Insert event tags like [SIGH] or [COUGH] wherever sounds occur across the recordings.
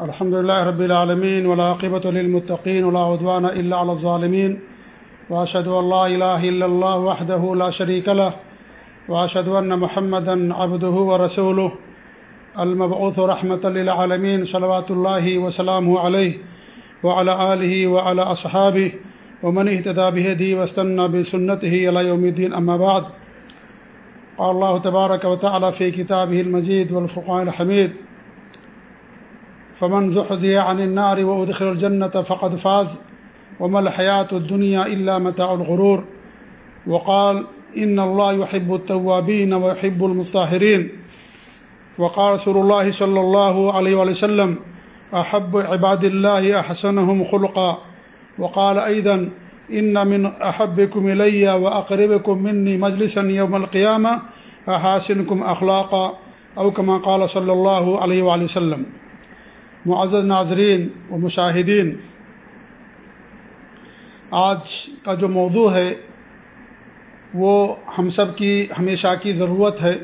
الحمد لله رب العالمين والعاقبة للمتقين ولا عدوان إلا على الظالمين وأشهد أن لا إله إلا الله وحده لا شريك له وأشهد أن محمدا عبده ورسوله المبعوث رحمة للعالمين صلوات الله وسلامه عليه وعلى آله وعلى أصحابه ومن اهتدى بهدي واستنى بسنته إلى يوم الدين أما بعد قال الله تبارك وتعالى في كتابه المجيد والفقان الحميد فمن زحزي عن النار وأدخل الجنة فقد فاز وما الحياة الدنيا إلا متاع الغرور وقال إن الله يحب التوابين ويحب المطهرين وقال رسول الله صلى الله عليه وسلم أحب عباد الله أحسنهم خلقا وقال أيضا إن من أحبكم إلي وأقربكم مني مجلسا يوم القيامة أحاسنكم أخلاقا أو كما قال صلى الله عليه وسلم معزز ناظرین و مشاہدین، آج کا جو موضوع ہے، وہ ہم سب کی ہمیشہ کی ضرورت ہے۔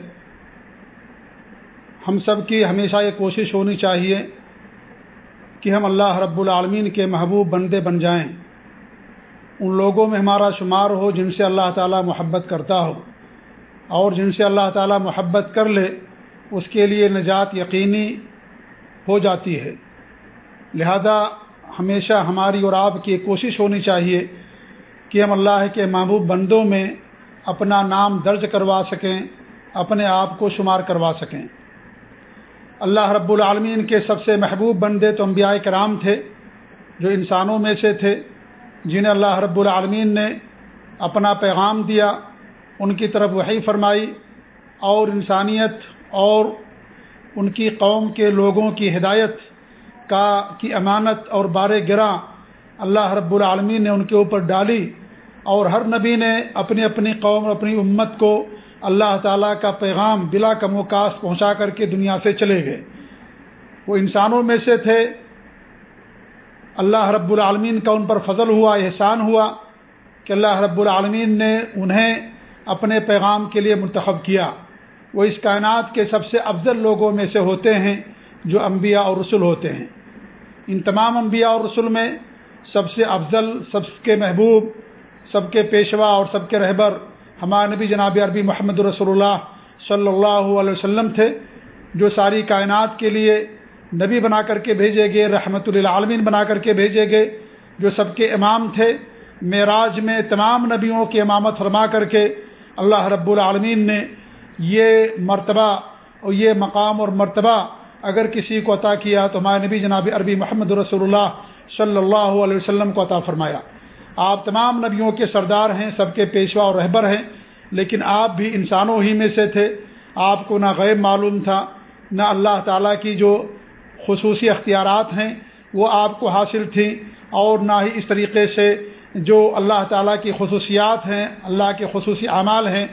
ہم سب کی ہمیشہ یہ کوشش ہونی چاہیے کہ ہم اللہ رب العالمین کے محبوب بندے بن جائیں۔ ان لوگوں میں ہمارا شمار ہو جن سے اللہ تعالیٰ محبت کرتا ہو۔ اور جن سے اللہ تعالیٰ محبت کر لے، اس کے لیے نجات یقینی ہو جاتی ہے۔ لہذا ہمیشہ ہماری اور آپ کی کوشش ہونی چاہیے کہ ہم اللہ کے محبوب بندوں میں اپنا نام درج کروا سکیں، اپنے آپ کو شمار کروا سکیں۔ اللہ رب العالمین کے سب سے محبوب بندے تو انبیاء کرام تھے، جو انسانوں میں سے تھے، جنہیں اللہ رب العالمین نے اپنا پیغام دیا، ان کی طرف وہی فرمائی اور انسانیت اور ان کی قوم کے لوگوں کی ہدایت کا کی امانت اور بار گراں اللہ رب العالمین نے ان کے اوپر ڈالی اور ہر نبی نے اپنی اپنی قوم اور اپنی امت کو اللہ تعالیٰ کا پیغام بلا کم و کاس پہنچا کر کے دنیا سے چلے گئے۔ وہ انسانوں میں سے تھے۔ اللہ رب العالمین کا ان پر فضل ہوا، احسان ہوا کہ اللہ رب العالمین نے انہیں اپنے پیغام کے لیے منتخب کیا۔ وہ اس کائنات کے سب سے افضل لوگوں میں سے ہوتے ہیں جو انبیاء اور رسول ہوتے ہیں۔ ان تمام انبیاء اور رسول میں سب سے افضل، سب کے محبوب، سب کے پیشوا اور سب کے رہبر ہمارے نبی جناب عربی محمد رسول اللہ صلی اللہ علیہ وسلم تھے، جو ساری کائنات کے لیے نبی بنا کر کے بھیجے گئے، رحمت للعالمین بنا کر کے بھیجے گئے، جو سب کے امام تھے۔ معراج میں تمام نبیوں کی امامت فرما کر کے اللہ رب العالمین نے یہ مرتبہ اور یہ مقام اور مرتبہ اگر کسی کو عطا کیا تو ہمارے نبی جناب عربی محمد رسول اللہ صلی اللہ علیہ وسلم کو عطا فرمایا۔ آپ تمام نبیوں کے سردار ہیں، سب کے پیشوا اور رہبر ہیں، لیکن آپ بھی انسانوں ہی میں سے تھے۔ آپ کو نہ غیب معلوم تھا، نہ اللہ تعالیٰ کی جو خصوصی اختیارات ہیں وہ آپ کو حاصل تھیں اور نہ ہی اس طریقے سے جو اللہ تعالیٰ کی خصوصیات ہیں، اللہ کے خصوصی اعمال ہیں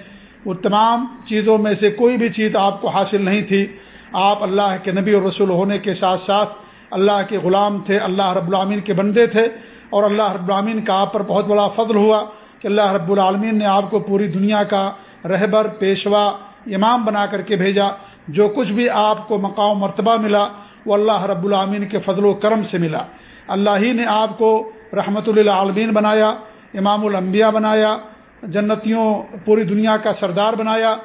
وہ تمام چیزوں میں سے کوئی بھی چیز آپ کو حاصل نہیں تھی۔ آپ اللہ کے نبی اور رسول ہونے کے ساتھ ساتھ اللہ کے غلام تھے، اللہ رب العامین کے بندے تھے۔ اور اللہ رب العامین کا آپ پر بہت بڑا فضل ہوا کہ اللہ رب العالمین نے آپ کو پوری دنیا کا رہبر، پیشوا، امام بنا کر کے بھیجا۔ جو کچھ بھی آپ کو مقام مرتبہ ملا، وہ اللہ رب العامین کے فضل و کرم سے ملا۔ اللہ ہی نے آپ کو رحمت للعالمین بنایا، امام الانبیاء بنایا جنتیوں پوری دنیا کا سردار بنایا۔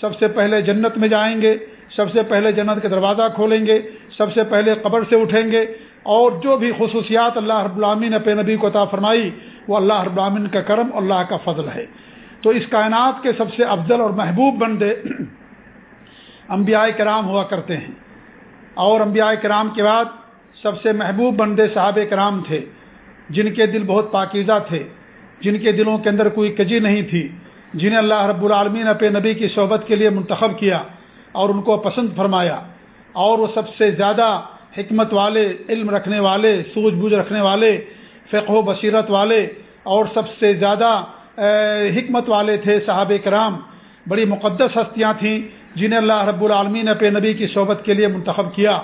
سب سے پہلے جنت میں جائیں گے، سب سے پہلے جنت کے دروازہ کھولیں گے، سب سے پہلے قبر سے اٹھیں گے۔ اور جو بھی خصوصیات اللہ رب العامین نے نبی کو عطا فرمائی، وہ اللہ رب العامین کا کرم، اللہ کا فضل ہے۔ تو اس کائنات کے سب سے افضل اور محبوب بندے [CLEARS THROAT] انبیاء کرام ہوا کرتے ہیں۔ اور انبیاء کرام کے بعد سب سے محبوب بندے صحابہ کرام تھے، جن کے دل بہت پاکیزہ تھے۔ جن کے دلوں کے اندر کوئی کجی نہیں تھی، جنہیں اللہ رب العالمین اپنے نبی کی صحبت کے لیے منتخب کیا اور ان کو پسند فرمایا اور وہ سب سے زیادہ حکمت والے، علم رکھنے والے، سوجھ بوجھ رکھنے والے، فقہ و بصیرت والے اور سب سے زیادہ حکمت والے تھے صحاب کرام۔ بڑی مقدس ہستیاں تھیں جنہیں اللہ رب العالمین اپنے نبی کی صحبت کے لیے منتخب کیا۔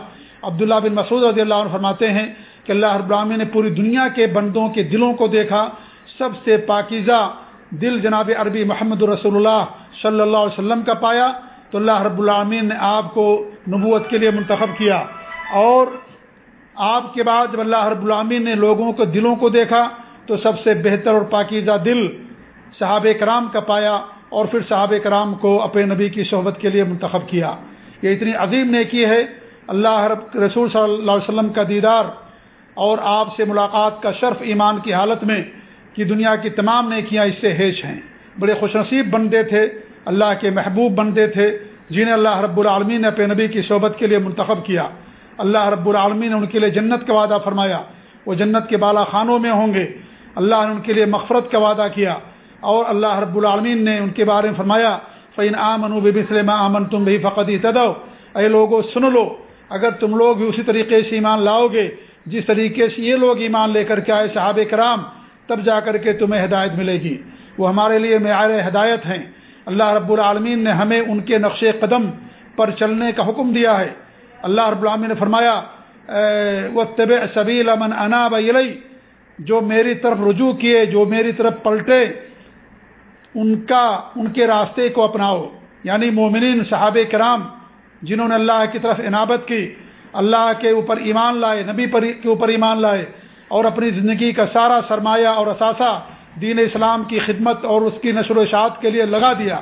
عبداللہ بن مسعود رضی اللہ عنہ فرماتے ہیں کہ اللہ رب العالمین نے پوری دنیا کے بندوں کے دلوں کو دیکھا سب سے پاکیزہ دل جناب عربی محمد رسول اللہ صلی اللہ علیہ وسلم کا پایا تو اللہ رب العامین نے آپ کو نبوت کے لیے منتخب کیا اور آپ کے بعد جب اللہ رب العامین نے لوگوں کو دلوں کو دیکھا تو سب سے بہتر اور پاکیزہ دل صحاب کرام کا پایا اور پھر صحاب کرام کو اپنے نبی کی صحبت کے لیے منتخب کیا یہ اتنی عظیم نیکی ہے اللہ رب رسول صلی اللہ علیہ وسلم کا دیدار اور آپ سے ملاقات کا شرف ایمان کی حالت میں کہ دنیا کی تمام نیکیاں اس سے ہیش ہیں۔ بڑے خوش نصیب بندے تھے، اللہ کے محبوب بندے تھے، جنہیں اللہ رب العالمین نے اپنے نبی کی صحبت کے لیے منتخب کیا۔ اللہ رب العالمین نے ان کے لیے جنت کا وعدہ فرمایا۔ وہ جنت کے بالا خانوں میں ہوں گے۔ اللہ نے ان کے لیے مغفرت کا وعدہ کیا۔ اور اللہ رب العالمین نے ان کے بارے میں فرمایا فعین آمن بسلم آمن تم بھی فقط تدو اے لوگوں سن لو، اگر تم لوگ بھی اسی طریقے سے ایمان لاؤ گے، جس طریقے سے یہ لوگ ایمان لے کر کے آئے صحاب کرام تب جا کر کے تمہیں ہدایت ملے گی۔ وہ ہمارے لیے معیار ہدایت ہیں۔ اللہ رب العالمین نے ہمیں ان کے نقش قدم پر چلنے کا حکم دیا ہے۔ اللہ رب العالمین نے فرمایا وہ طب صبی امن انا بلئی جو میری طرف رجوع کیے، جو میری طرف پلٹے، ان کا، ان کے راستے کو اپناؤ۔ یعنی مومنین صحاب کرام، جنہوں نے اللہ کی طرف عنابت کی، اللہ کے اوپر ایمان لائے، نبی پر، کے اوپر ایمان لائے۔ اور اپنی زندگی کا سارا سرمایہ اور اثاثہ دین اسلام کی خدمت اور اس کی نشر و اشاعت کے لیے لگا دیا۔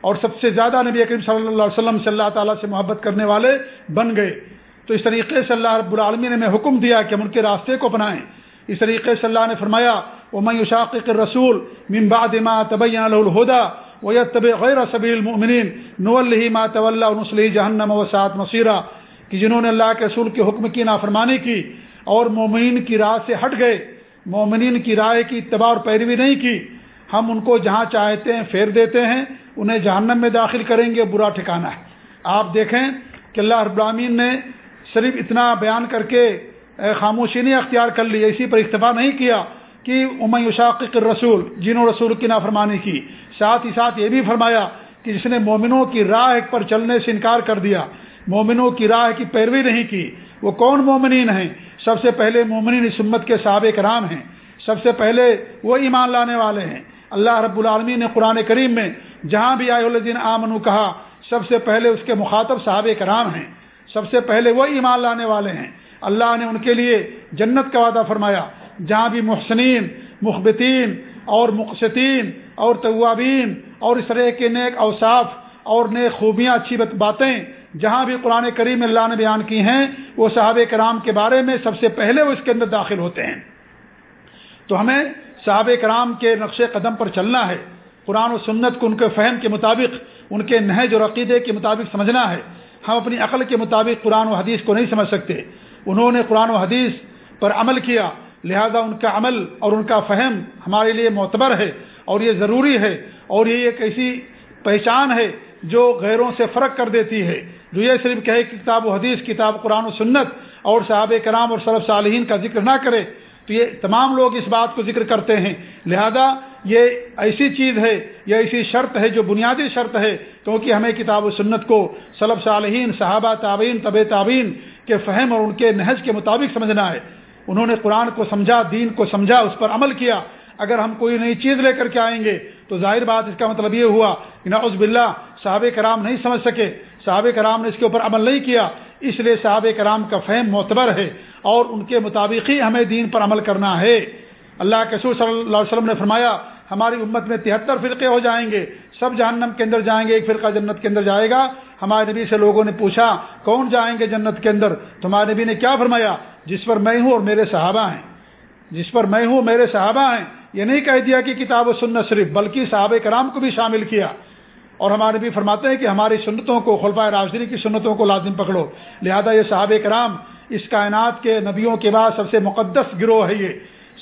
اور سب سے زیادہ نبی کریم صلی اللہ علیہ وسلم صلی اللہ تعالیٰ سے محبت کرنے والے بن گئے۔ تو اس طریقے سے اللہ رب العالمین نے ہمیں حکم دیا کہ ہم ان کے راستے کو اپنائیں۔ اس طریقے سے اللہ نے فرمایا وہ میں اشاق رسول ممبا دما طبیہ الہدا و طب غیر صبی المنین نو الہی ما طول نسلی جہنم وسعت مصیرہ کہ جنہوں نے اللہ کے رسول کے حکم کی نافرمانی کی اور مومنین کی راہ سے ہٹ گئے۔ مومنین کی رائے کی اتباع اور پیروی نہیں کی۔ ہم ان کو جہاں چاہتے ہیں پھیر دیتے ہیں، انہیں جہنم میں داخل کریں گے، برا ٹھکانا ہے۔ آپ دیکھیں کہ اللہ رب العالمین نے صرف اتنا بیان کر کے خاموشی نہیں اختیار کر لی، اسی پر اکتفا نہیں کیا کہ عمر اشاق رسول جنہوں رسول کی نافرمانی کی۔ ساتھ ہی ساتھ یہ بھی فرمایا کہ جس نے مومنوں کی راہ پر چلنے سے انکار کر دیا مومنوں کی راہ کی پیروی نہیں کی۔ وہ کون مومنین ہیں؟ سب سے پہلے مومنین اس امت کے صحاب کرام ہیں۔ سب سے پہلے وہ ایمان لانے والے ہیں۔ اللہ رب العالمین نے قرآن کریم میں جہاں بھی آئے الدین آمن کہا، سب سے پہلے اس کے مخاطب صحاب کرام ہیں۔ سب سے پہلے وہ ایمان لانے والے ہیں۔ اللہ نے ان کے لیے جنت کا وعدہ فرمایا۔ جہاں بھی محسنین، مخبتین اور مقصطین اور طوابین اور اس طرح کے نیک اوصاف اور نیک خوبیاں، اچھی باتیں جہاں بھی قرآن کریم اللہ نے بیان کی ہیں، وہ صحابہ کرام کے بارے میں سب سے پہلے وہ اس کے اندر داخل ہوتے ہیں۔ تو ہمیں صحابہ کرام کے نقش قدم پر چلنا ہے۔ قرآن و سنت کو ان کے فہم کے مطابق، ان کے نہج اور عقیدے کے مطابق سمجھنا ہے۔ ہم اپنی عقل کے مطابق قرآن و حدیث کو نہیں سمجھ سکتے۔ انہوں نے قرآن و حدیث پر عمل کیا، لہذا ان کا عمل اور ان کا فہم ہمارے لیے معتبر ہے اور یہ ضروری ہے اور یہ ایک ایسی پہچان ہے جو غیروں سے فرق کر دیتی ہے۔ جو یہ صرف کہے کہ کتاب و حدیث، کتاب قرآن و سنت اور صحابہ کرام اور صرف صالحین کا ذکر نہ کرے۔ تو یہ تمام لوگ اس بات کو ذکر کرتے ہیں۔ لہذا یہ ایسی چیز ہے، یہ ایسی شرط ہے جو بنیادی شرط ہے، کیونکہ ہمیں کتاب و سنت کو صلب صالحین، صحابہ تعبین طب تعبین کے فہم اور ان کے نہج کے مطابق سمجھنا ہے۔ انہوں نے قرآن کو سمجھا، دین کو سمجھا، اس پر عمل کیا۔ اگر ہم کوئی نئی چیز لے کر کے آئیں گے تو ظاہر بات اس کا مطلب یہ ہوا کہ نعوذ باللہ، صحابہ کرام نہیں سمجھ سکے۔ صحابہ کرام نے اس کے اوپر عمل نہیں کیا، اس لیے صحابہ کرام کا فہم معتبر ہے اور ان کے مطابق ہی ہمیں دین پر عمل کرنا ہے۔ اللہ کے سور صلی اللہ علیہ وسلم نے فرمایا، ہماری امت میں تہتر فرقے ہو جائیں گے، سب جہنم کے اندر جائیں گے، ایک فرقہ جنت کے اندر جائے گا۔ ہمارے نبی سے لوگوں نے پوچھا، کون جائیں گے جنت کے اندر؟ تو ہمارے نبی نے کیا فرمایا؟ جس پر میں ہوں اور میرے صحابہ ہیں۔ جس پر میں ہوں، میرے صحابہ ہیں۔ یہ نہیں کہہ دیا کہ کتاب و سنت صرف، بلکہ صحابہ کرام کو بھی شامل کیا۔ اور ہمارے بھی فرماتے ہیں کہ ہماری سنتوں کو خلفۂ راشدری کی سنتوں کو لازم پکڑو۔ لہذا یہ صحابہ کرام اس کائنات کے نبیوں کے بعد سب سے مقدس گروہ ہے یہ،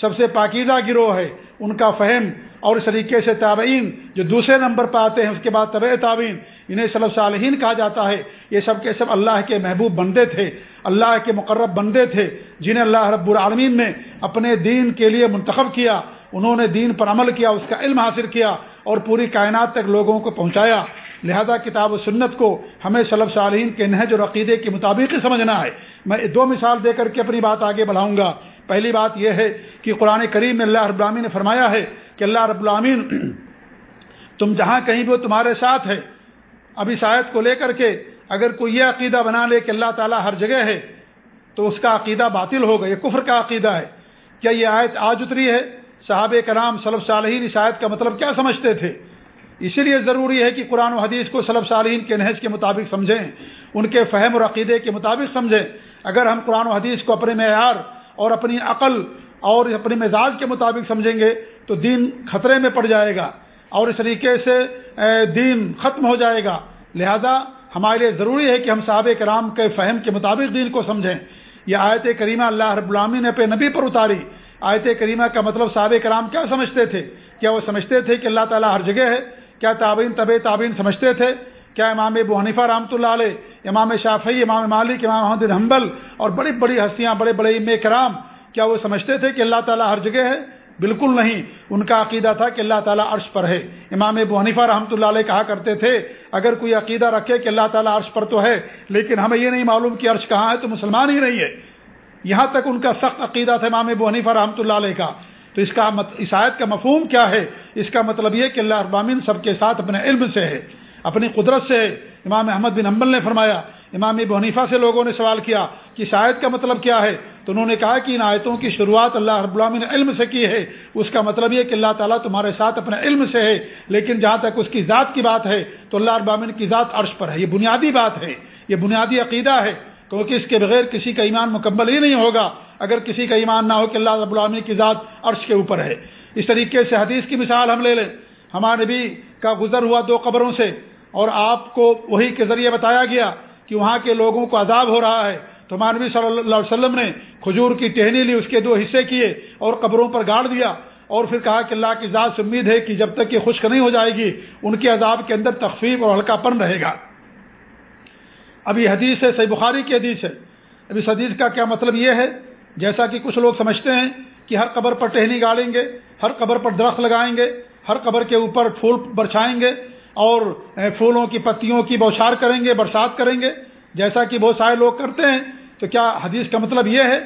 سب سے پاکیزہ گروہ ہے۔ ان کا فہم اور اس طریقے سے تابعین، جو دوسرے نمبر پہ آتے ہیں، اس کے بعد طبع تعبین انہیں صلی صالحین کہا جاتا ہے۔ یہ سب کے سب اللہ کے محبوب بندے تھے، اللہ کے مقرب بندے تھے، جنہیں اللہ رب العالمین نے اپنے دین کے لیے منتخب کیا۔ انہوں نے دین پر عمل کیا، اس کا علم حاصل کیا اور پوری کائنات تک لوگوں کو پہنچایا۔ لہذا کتاب و سنت کو ہمیں صلب صالحین کے نہج اور عقیدے کے مطابق ہی سمجھنا ہے۔ میں دو مثال دے کر کے اپنی بات آگے بڑھاؤں گا۔ پہلی بات یہ ہے کہ قرآن کریم میں اللہ رب العامین نے فرمایا ہے کہ اللہ رب العامین تم جہاں کہیں بھی تمہارے ساتھ ہے۔ اب اس آیت کو لے کر کے اگر کوئی یہ عقیدہ بنا لے کہ اللہ تعالیٰ ہر جگہ ہے تو اس کا عقیدہ باطل ہوگا، یہ کفر کا عقیدہ ہے۔ کیا یہ آیت آج اتری ہے؟ صحاب کرام صلب صالحین اس آیت کا مطلب کیا سمجھتے تھے؟ اسی لیے ضروری ہے کہ قرآن و حدیث کو صلب صالحین کے نہج کے مطابق سمجھیں، ان کے فہم اور عقیدے کے مطابق سمجھیں۔ اگر ہم قرآن و حدیث کو اپنے معیار اور اپنی عقل اور اپنے مزاج کے مطابق سمجھیں گے تو دین خطرے میں پڑ جائے گا اور اس طریقے سے دین ختم ہو جائے گا۔ لہذا ہمارے لیے ضروری ہے کہ ہم صحابہ کرام کے فہم کے مطابق دین کو سمجھیں۔ یہ آیت کریمہ اللہ رب العامی نے پہ نبی پر اتاری۔ آیت کریمہ کا مطلب صحابہ کرام کیا سمجھتے تھے؟ کیا وہ سمجھتے تھے کہ اللہ تعالیٰ ہر جگہ ہے؟ کیا تابعین طب تابعین سمجھتے تھے؟ کیا امام ابو حنیفہ رحمۃ اللہ علیہ، امام شافعی، امام مالک، امام محمد حنبل اور بڑی بڑی ہستیاں، بڑے بڑے ام کرام، کیا وہ سمجھتے تھے کہ اللہ تعالیٰ ہر جگہ ہے؟ بالکل نہیں۔ ان کا عقیدہ تھا کہ اللہ تعالیٰ عرش پر ہے۔ امام ابو حنیفہ رحمۃ اللہ علیہ کہا کرتے تھے، اگر کوئی عقیدہ رکھے کہ اللہ تعالیٰ عرش پر تو ہے، لیکن ہمیں یہ نہیں معلوم کہ عرش کہاں ہے تو مسلمان ہی نہیں ہے۔ یہاں تک ان کا سخت عقیدہ تھا امام ابو حنیفہ رحمۃ اللہ علیہ کا۔ تو اس کا عیسائیت کا مفہوم کیا ہے؟ اس کا مطلب یہ کہ اللہ ابامین سب کے ساتھ اپنے علم سے ہے، اپنی قدرت سے ہے۔ امام احمد بن حنبل نے فرمایا، امام ابو حنیفہ سے لوگوں نے سوال کیا کہ شاید کا مطلب کیا ہے؟ تو انہوں نے کہا کہ ان آیتوں کی شروعات اللہ رب العالمین نے علم سے کی ہے۔ اس کا مطلب یہ کہ اللہ تعالیٰ تمہارے ساتھ اپنے علم سے ہے، لیکن جہاں تک اس کی ذات کی بات ہے، تو اللہ رب العالمین کی ذات عرش پر ہے۔ یہ بنیادی بات ہے، یہ بنیادی عقیدہ ہے۔ کیونکہ اس کے بغیر کسی کا ایمان مکمل ہی نہیں ہوگا اگر کسی کا ایمان نہ ہو کہ اللہ رب العالمین کی ذات عرش کے اوپر ہے۔ اس طریقے سے حدیث کی مثال ہم لے لیں۔ ہمارے نبی کا گزر ہوا دو قبروں سے اور آپ کو وہی کے ذریعے بتایا گیا کہ وہاں کے لوگوں کو عذاب ہو رہا ہے۔ تو ہمارے نبی صلی اللہ علیہ وسلم نے کھجور کی ٹہنی لی، اس کے دو حصے کیے اور قبروں پر گاڑ دیا اور پھر کہا کہ اللہ کی ذات سے امید ہے کہ جب تک یہ خشک نہیں ہو جائے گی، ان کے عذاب کے اندر تخفیف اور ہلکا پن رہے گا۔ ابھی حدیث ہے، صحیح بخاری کی حدیث ہے۔ ابھی اس حدیث کا کیا مطلب یہ ہے؟ جیسا کہ کچھ لوگ سمجھتے ہیں کہ ہر قبر پر ٹہنی گاڑیں گے، ہر قبر پر درخت لگائیں گے، ہر قبر کے اوپر پھول برچھائیں گے اور پھولوں کی پتیوں کی بوچھار کریں گے، برسات کریں گے۔ جیسا کہ بہت سارے لوگ کرتے ہیں، تو کیا حدیث کا مطلب یہ ہے؟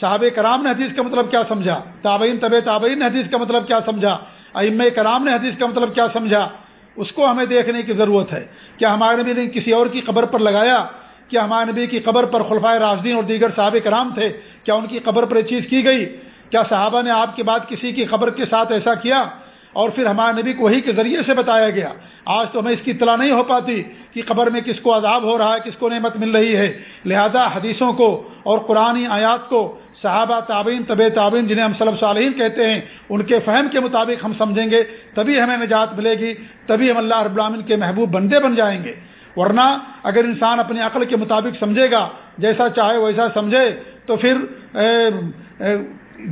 صحابہ کرام نے حدیث کا مطلب کیا سمجھا؟ تابعین طب تابعین نے حدیث کا مطلب کیا سمجھا؟ ام کرام نے حدیث کا مطلب کیا سمجھا؟ اس کو ہمیں دیکھنے کی ضرورت ہے۔ کیا ہمارے نبی نے کسی اور کی قبر پر لگایا؟ کیا ہمارے نبی کی قبر پر خلفائے راجدین اور دیگر صحابہ کرام تھے؟ کیا ان کی قبر پر یہ چیز کی گئی؟ کیا صحابہ نے آپ کے بعد کسی کی قبر کے ساتھ ایسا کیا؟ اور پھر ہمارے نبی کو وہی کے ذریعے سے بتایا گیا۔ آج تو ہمیں اس کی اطلاع نہیں ہو پاتی کہ قبر میں کس کو عذاب ہو رہا ہے، کس کو نعمت مل رہی ہے۔ لہذا حدیثوں کو اور قرآن آیات کو صحابہ تعبین طب تعبین جنہیں ہم صلب صالحین کہتے ہیں، ان کے فہم کے مطابق ہم سمجھیں گے، تبھی ہمیں نجات ملے گی، تبھی ہم اللہ رب العالمین کے محبوب بندے بن جائیں گے۔ ورنہ اگر انسان اپنی عقل کے مطابق سمجھے گا، جیسا چاہے ویسا سمجھے، تو پھر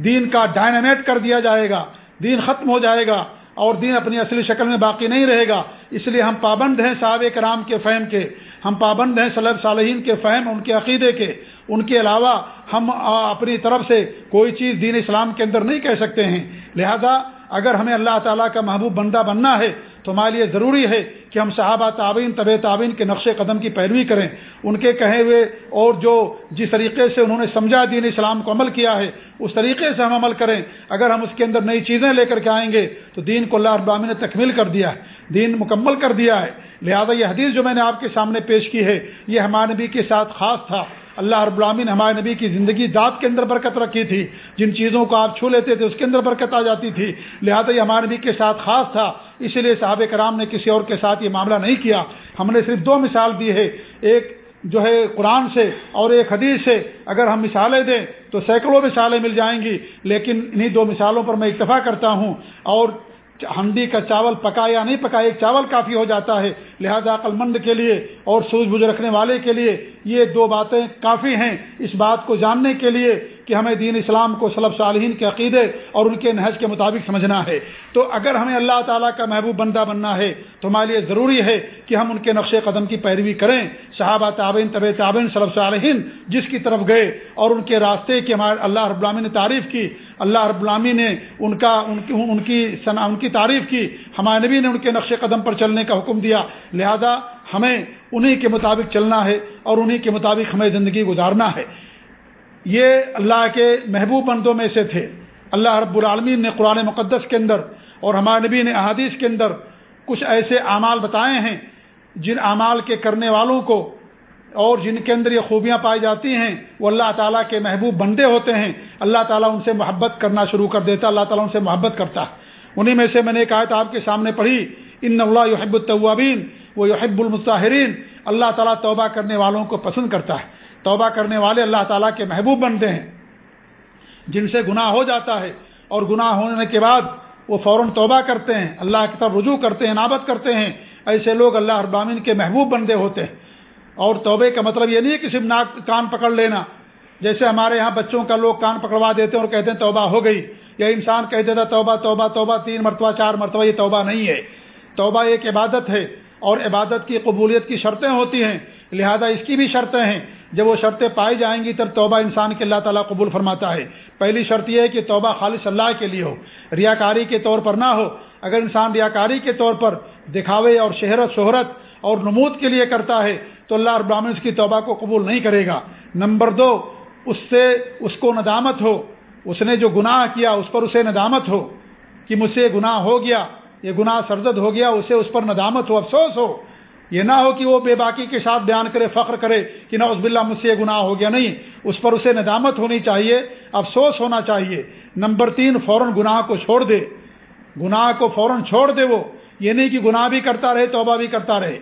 دین کا ڈائنامیٹ کر دیا جائے گا، دین ختم ہو جائے گا۔ اور دین اپنی اصلی شکل میں باقی نہیں رہے گا۔ اس لیے ہم پابند ہیں صحابہ کرام کے فہم کے۔ ہم پابند ہیں صلیب صالحین کے فہم ان کے عقیدے کے۔ ان کے علاوہ ہم اپنی طرف سے کوئی چیز دین اسلام کے اندر نہیں کہہ سکتے ہیں۔ لہذا اگر ہمیں اللہ تعالیٰ کا محبوب بندہ بننا ہے تو ہمارے لیے ضروری ہے کہ ہم صحابہ تعبین طب تعبین کے نقش قدم کی پیروی کریں۔ ان کے کہے ہوئے اور جو جس طریقے سے انہوں نے سمجھا دین اسلام کو عمل کیا ہے، اس طریقے سے ہم عمل کریں۔ اگر ہم اس کے اندر نئی چیزیں لے کر کے آئیں گے، تو دین کو اللہ ابامی نے تکمیل کر دیا ہے۔ دین مکمل کر دیا ہے۔ لہذا یہ حدیث جو میں نے آپ کے سامنے پیش کی ہے، یہ ہمارے نبی کے ساتھ خاص تھا۔ اللہ رب العالمین ہمارے نبی کی زندگی ذات کے اندر برکت رکھی تھی۔ جن چیزوں کو آپ چھو لیتے تھے، اس کے اندر برکت آ جاتی تھی۔ لہذا یہ ہمارے نبی کے ساتھ خاص تھا۔ اسی لیے صحابہ کرام نے کسی اور کے ساتھ یہ معاملہ نہیں کیا۔ ہم نے صرف دو مثال دی ہے ایک جو ہے قرآن سے اور ایک حدیث سے۔ اگر ہم مثالیں دیں تو سینکڑوں مثالیں مل جائیں گی۔ لیکن انہی دو مثالوں پر میں اتفاق کرتا ہوں۔ اور ہنڈی کا چاول پکا یا نہیں پکا ایک چاول کافی ہو جاتا ہے۔ لہذا عقل مند کے لیے اور سوج بوجھ رکھنے والے کے لیے یہ دو باتیں کافی ہیں۔ اس بات کو جاننے کے لیے کہ ہمیں دین اسلام کو صلب صالحین کے عقیدے اور ان کے نہج کے مطابق سمجھنا ہے۔ تو اگر ہمیں اللہ تعالیٰ کا محبوب بندہ بننا ہے، تو ہمارے لیے ضروری ہے کہ ہم ان کے نقش قدم کی پیروی کریں۔ صحابہ تعبین طب تعبین صلب صالحین جس کی طرف گئے اور ان کے راستے کی ہمارے اللہ رب العامی نے تعریف کی۔ اللہ رب العامی نے ان کا، ان کی ان کی ان کی تعریف کی۔ ہمارے نبی نے ان کے نقش قدم پر چلنے کا حکم دیا۔ لہذا ہمیں انہی کے مطابق چلنا ہے اور انہی کے مطابق ہمیں زندگی گزارنا ہے۔ یہ اللہ کے محبوب بندوں میں سے تھے۔ اللہ رب العالمین نے قرآن مقدس کے اندر اور ہمارے نبی نے احادیث کے اندر کچھ ایسے اعمال بتائے ہیں جن اعمال کے کرنے والوں کو اور جن کے اندر یہ خوبیاں پائی جاتی ہیں، وہ اللہ تعالیٰ کے محبوب بندے ہوتے ہیں۔ اللہ تعالیٰ ان سے محبت کرنا شروع کر دیتا اللہ تعالیٰ ان سے محبت کرتا ہے۔ انہیں میں سے میں نے کہا تھا آپ کے سامنے پڑھی، ان اللہ یحب الطوابین وہ یحب المطاہرین اللہ تعالیٰ توبہ کرنے والوں کو پسند کرتا ہے۔ توبہ کرنے والے اللہ تعالیٰ کے محبوب بنتے ہیں۔ جن سے گناہ ہو جاتا ہے اور گناہ ہونے کے بعد وہ فوراً توبہ کرتے ہیں، اللہ کی طرف رجوع کرتے ہیں، نابت کرتے ہیں۔ ایسے لوگ اللہ ابامین کے محبوب بندے ہوتے ہیں۔ اور توبے کا مطلب یہ نہیں ہے کہ صرف ناک کان پکڑ لینا۔ جیسے ہمارے یہاں بچوں کا لوگ کان پکڑوا دیتے ہیں اور کہتے ہیں توبہ ہو گئی۔ یا انسان کہہ دیتا توبہ توبہ توبہ، تین مرتبہ، چار مرتبہ، یہ توبہ نہیں ہے۔ توبہ ایک عبادت ہے اور عبادت کی قبولیت کی شرطیں ہوتی ہیں، لہذا اس کی بھی شرطیں ہیں۔ جب وہ شرطیں پائی جائیں گی تب توبہ انسان کے اللہ تعالیٰ قبول فرماتا ہے۔ پہلی شرط یہ ہے کہ توبہ خالص اللہ کے لیے ہو، ریاکاری کے طور پر نہ ہو۔ اگر انسان ریاکاری کے طور پر دکھاوے اور شہرت شہرت اور نمود کے لیے کرتا ہے، تو اللہ ابراہین اس کی توبہ کو قبول نہیں کرے گا۔ نمبر دو، اس سے اس کو ندامت ہو۔ اس نے جو گناہ کیا، اس پر اسے ندامت ہو۔ کہ مجھ سے گناہ ہو گیا، یہ گناہ سرزد ہو گیا، اسے اس پر ندامت ہو، افسوس ہو۔ یہ نہ ہو کہ وہ بے باکی کے ساتھ بیان کرے، فخر کرے کہ نہ اس مجھ سے یہ گناہ ہو گیا نہیں۔ اس پر اسے ندامت ہونی چاہیے، افسوس ہونا چاہیے۔ نمبر تین، فوراً گناہ کو چھوڑ دے۔ گناہ کو فوراً چھوڑ دے وہ۔ یہ نہیں کہ گناہ بھی کرتا رہے، توبہ بھی کرتا رہے۔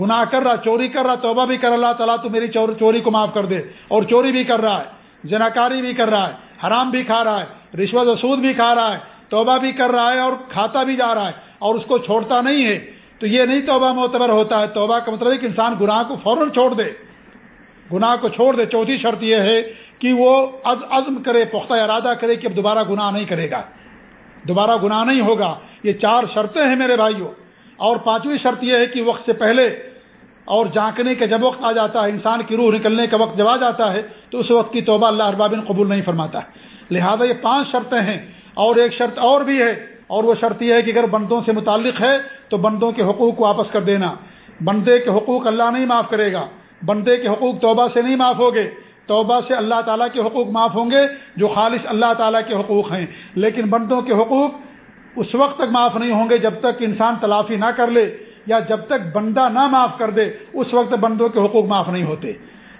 گناہ کر رہا، چوری کر رہا، توبہ بھی کر۔ اللہ تعالیٰ تو میری چوری کو معاف کر دے۔ اور چوری بھی کر رہا ہے جناکاری بھی کر رہا ہے، حرام بھی کھا رہا ہے، رشوت و سود بھی کھا رہا ہے، توبہ بھی کر رہا ہے اور کھاتا بھی جا رہا ہے۔ اور اس کو چھوڑتا نہیں ہے۔ تو یہ نہیں توبہ معتبر ہوتا ہے۔ توبہ کا مطلب ہے کہ انسان گناہ کو فوراً چھوڑ دے۔ گناہ کو چھوڑ دے۔ چوتھی شرط یہ ہے کہ وہ عزم کرے، پختہ ارادہ کرے کہ اب دوبارہ گناہ نہیں کرے گا۔ دوبارہ گناہ نہیں ہوگا۔ یہ چار شرطیں ہیں میرے بھائیوں۔ اور پانچویں شرط یہ ہے کہ وقت سے پہلے اور جانکنے کا جب وقت آ جاتا ہے، انسان کی روح نکلنے کا وقت جب آ جاتا ہے، تو اس وقت کی توبہ اللہ اربابن قبول نہیں فرماتا۔ ہے لہذا یہ پانچ شرطیں ہیں۔ اور ایک شرط اور بھی ہے۔ اور وہ شرط یہ ہے کہ اگر بندوں سے متعلق ہے تو بندوں کے حقوق کو واپس کر دینا۔ بندے کے حقوق اللہ نہیں معاف کرے گا۔ بندے کے حقوق توبہ سے نہیں معاف ہوگے۔ توبہ سے اللہ تعالیٰ کے حقوق معاف ہوں گے جو خالص اللہ تعالیٰ کے حقوق ہیں۔ لیکن بندوں کے حقوق اس وقت تک معاف نہیں ہوں گے جب تک انسان تلافی نہ کر لے یا جب تک بندہ نہ معاف کر دے، اس وقت بندوں کے حقوق معاف نہیں ہوتے۔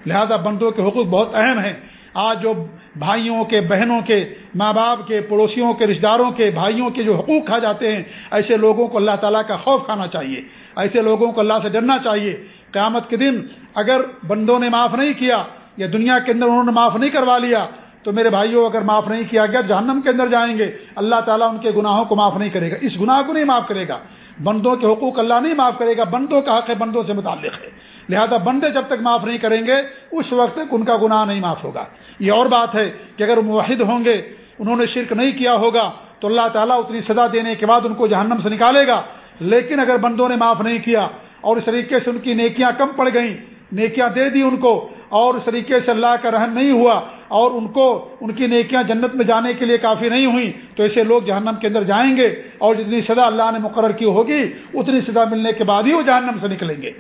لہذا بندوں کے حقوق بہت اہم ہیں۔ آج جو بھائیوں کے بہنوں کے ماں باپ کے پڑوسیوں کے رشتہ داروں کے بھائیوں کے جو حقوق کھا جاتے ہیں، ایسے لوگوں کو اللہ تعالیٰ کا خوف کھانا چاہیے۔ ایسے لوگوں کو اللہ سے ڈرنا چاہیے۔ قیامت کے دن اگر بندوں نے معاف نہیں کیا یا دنیا کے اندر انہوں نے معاف نہیں کروا لیا، تو میرے بھائیوں اگر معاف نہیں کیا گیا، جہنم کے اندر جائیں گے۔ اللہ تعالیٰ ان کے گناہوں کو معاف نہیں کرے گا۔ اس گناہ کو نہیں معاف کرے گا۔ بندوں کے حقوق اللہ نہیں معاف کرے گا۔ بندوں کا حق ہے، بندوں سے متعلق ہے۔ لہذا بندے جب تک معاف نہیں کریں گے، اس وقت تک ان کا گناہ نہیں معاف ہوگا۔ یہ اور بات ہے کہ اگر موحد ہوں گے، انہوں نے شرک نہیں کیا ہوگا، تو اللہ تعالیٰ اتنی سزا دینے کے بعد ان کو جہنم سے نکالے گا۔ لیکن اگر بندوں نے معاف نہیں کیا اور اس طریقے سے ان کی نیکیاں کم پڑ گئیں، نیکیاں دے دی ان کو اور اس طریقے سے اللہ کا رحم نہیں ہوا اور ان کو ان کی نیکیاں جنت میں جانے کے لیے کافی نہیں ہوئی تو ایسے لوگ جہنم کے اندر جائیں گے اور جتنی سزا اللہ نے مقرر کی ہوگی، اتنی سزا ملنے کے بعد ہی وہ جہنم سے نکلیں گے۔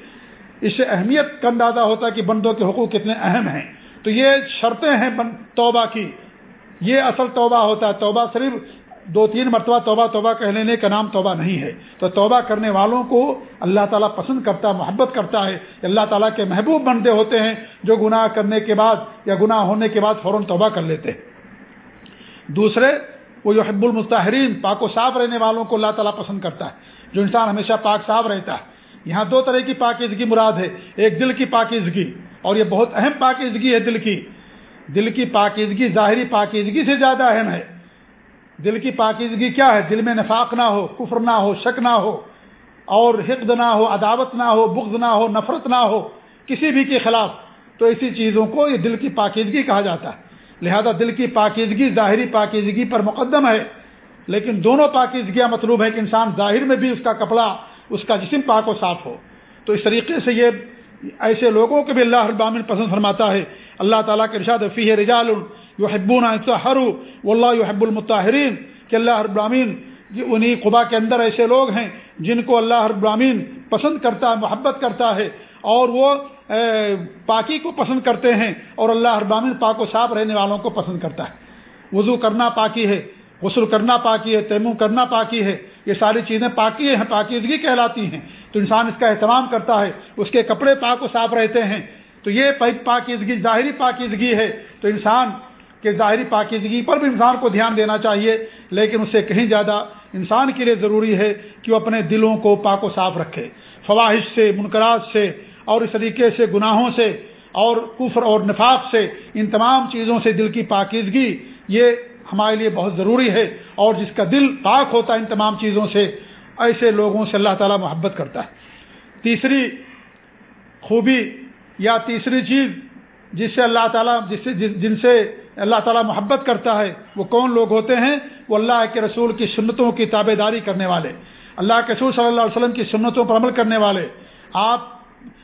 اس سے اہمیت کا اندازہ ہوتا ہے کہ بندوں کے حقوق کتنے اہم ہیں۔ تو یہ شرطیں ہیں توبہ کی۔ یہ اصل توبہ ہوتا ہے۔ توبہ صرف دو تین مرتبہ توبہ توبہ کہہ لینے کا نام توبہ نہیں ہے۔ تو توبہ کرنے والوں کو اللہ تعالیٰ پسند کرتا ہے، محبت کرتا ہے اللہ تعالیٰ کے محبوب بندے ہوتے ہیں جو گناہ کرنے کے بعد یا گناہ ہونے کے بعد فوراً توبہ کر لیتے ہیں۔ دوسرے، وہ جو حب المستحرین پاک و صاف رہنے والوں کو اللہ تعالیٰ پسند کرتا ہے۔ جو انسان ہمیشہ پاک صاف رہتا ہے۔ یہاں دو طرح کی پاکیزگی مراد ہے، ایک دل کی پاکیزگی، اور یہ بہت اہم پاکیزگی ہے دل کی۔ دل کی پاکیزگی ظاہری پاکیزگی سے زیادہ اہم ہے۔ دل کی پاکیزگی کیا ہے؟ دل میں نفاق نہ ہو، کفر نہ ہو، شک نہ ہو، اور حقد نہ ہو، عداوت نہ ہو، بغض نہ ہو، نفرت نہ ہو، کسی بھی کے خلاف۔ تو ایسی چیزوں کو یہ دل کی پاکیزگی کہا جاتا ہے۔ لہذا دل کی پاکیزگی ظاہری پاکیزگی پر مقدم ہے، لیکن دونوں پاکیزگیاں مطلوب ہے کہ انسان ظاہر میں بھی اس کا کپڑا اس کا جسم پاک و صاف ہو۔ تو اس طریقے سے یہ ایسے لوگوں کو بھی اللہ ابامن پسند فرماتا ہے۔ اللہ تعالیٰ کے ارشاد فی ہے رجال یو حبون ہر و اللہ یو حب المطاہرین کہ اللہ ابرامین انہیں قبا کے اندر ایسے لوگ ہیں جن کو اللہ ابرامین پسند کرتا ہے، محبت کرتا ہے، اور وہ پاکی کو پسند کرتے ہیں اور اللہ ابرامین پاک و صاف رہنے والوں کو پسند کرتا ہے۔ وضو کرنا پاکی ہے۔ غسل کرنا پاکی ہے، تیمم کرنا پاکی ہے، یہ ساری چیزیں پاکی ہیں، پاکیزگی کہلاتی ہیں۔ تو انسان اس کا اہتمام کرتا ہے، اس کے کپڑے پاک و صاف رہتے ہیں۔ تو یہ پاکیزگی، ظاہری پاکیزگی ہے۔ تو انسان کے ظاہری پاکیزگی پر بھی انسان کو دھیان دینا چاہیے، لیکن اس سے کہیں زیادہ انسان کے لیے ضروری ہے کہ وہ اپنے دلوں کو پاک و صاف رکھے۔ فواہش سے منقرات سے، اور اس طریقے سے، گناہوں سے، اور کفر اور نفاق سے، ان تمام چیزوں سے دل کی پاکیزگی، یہ ہمارے لیے بہت ضروری ہے اور جس کا دل پاک ہوتا ہے ان تمام چیزوں سے، ایسے لوگوں سے اللہ تعالیٰ محبت کرتا ہے۔ تیسری خوبی یا تیسری چیز جس سے اللہ تعالیٰ، جس سے جن سے اللہ تعالیٰ محبت کرتا ہے، وہ کون لوگ ہوتے ہیں؟ وہ اللہ کے رسول کی سنتوں کی تابے داری کرنے والے۔ اللہ کے رسول صلی اللہ علیہ وسلم کی سنتوں پر عمل کرنے والے۔ آپ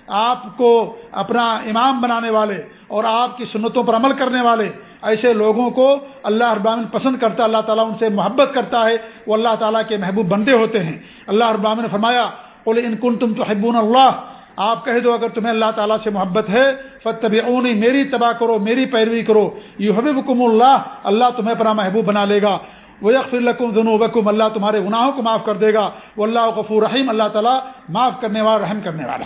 آپ کو اپنا امام بنانے والے اور آپ کی سنتوں پر عمل کرنے والے۔ ایسے لوگوں کو اللہ ابامن پسند کرتا اللہ تعالیٰ ان سے محبت کرتا ہے، وہ اللہ تعالیٰ کے محبوب بندے ہوتے ہیں۔ اللہ ابامن نے فرمایا بولے ان کن تم تو حبون اللہ، آپ کہہ دو اگر تمہیں اللہ تعالیٰ سے محبت ہے فتب میری تباہ کرو، میری پیروی کرو۔ یہ حبیب اللہ اللہ تمہیں اپنا محبوب بنا لے گا۔ وہ یکفر القم دنو اللہ تمہارے گناہوں کو معاف کر دے گا۔ وہ اللہ غفور رحیم، اللہ تعالیٰ معاف کرنے والا، رحم کرنے والا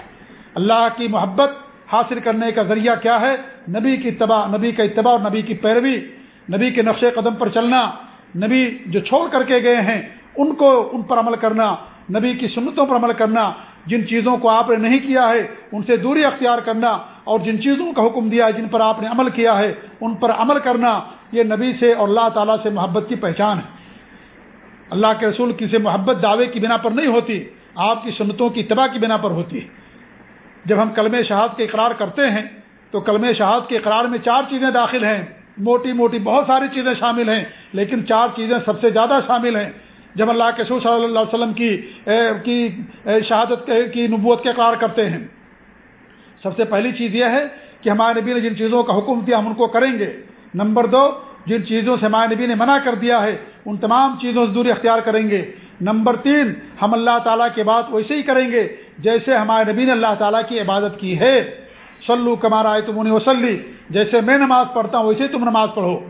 اللہ کی محبت حاصل کرنے کا ذریعہ کیا ہے؟ نبی کی اتباع نبی کا اتباع اور نبی کی پیروی، نبی کے نقش قدم پر چلنا، نبی جو چھوڑ کر کے گئے ہیں، ان کو ان پر عمل کرنا، نبی کی سنتوں پر عمل کرنا، جن چیزوں کو آپ نے نہیں کیا ہے، ان سے دوری اختیار کرنا اور جن چیزوں کا حکم دیا ہے، جن پر آپ نے عمل کیا ہے، ان پر عمل کرنا، یہ نبی سے اور اللہ تعالیٰ سے محبت کی پہچان ہے۔ اللہ کے رسول کسی محبت دعوے کی بنا پر نہیں ہوتی، آپ کی سنتوں کی اتباع کی بنا پر ہوتی ہے۔ جب ہم کلم شہاد کے اقرار کرتے ہیں، تو کلم شہاد کے اقرار میں چار چیزیں داخل ہیں۔ موٹی موٹی بہت ساری چیزیں شامل ہیں، لیکن چار چیزیں سب سے زیادہ شامل ہیں۔ جب اللہ کے سور صلی اللہ علیہ وسلم کی کی شہادت کی نبوت کے اقرار کرتے ہیں۔ سب سے پہلی چیز یہ ہے کہ ہمارے نبی نے جن چیزوں کا حکم دیا، ہم ان کو کریں گے۔ نمبر دو، جن چیزوں سے ہمارے نبی نے منع کر دیا ہے، ان تمام چیزوں سے دوری اختیار کریں گے۔ نمبر تین، ہم اللہ تعالیٰ کے بات ویسے ہی کریں گے، جیسے ہمارے نبی نے اللہ تعالیٰ کی عبادت کی ہے۔ سلو کمارا آئے تم انہیں وسلی جیسے میں نماز پڑھتا ہوں، ویسے تم نماز پڑھو۔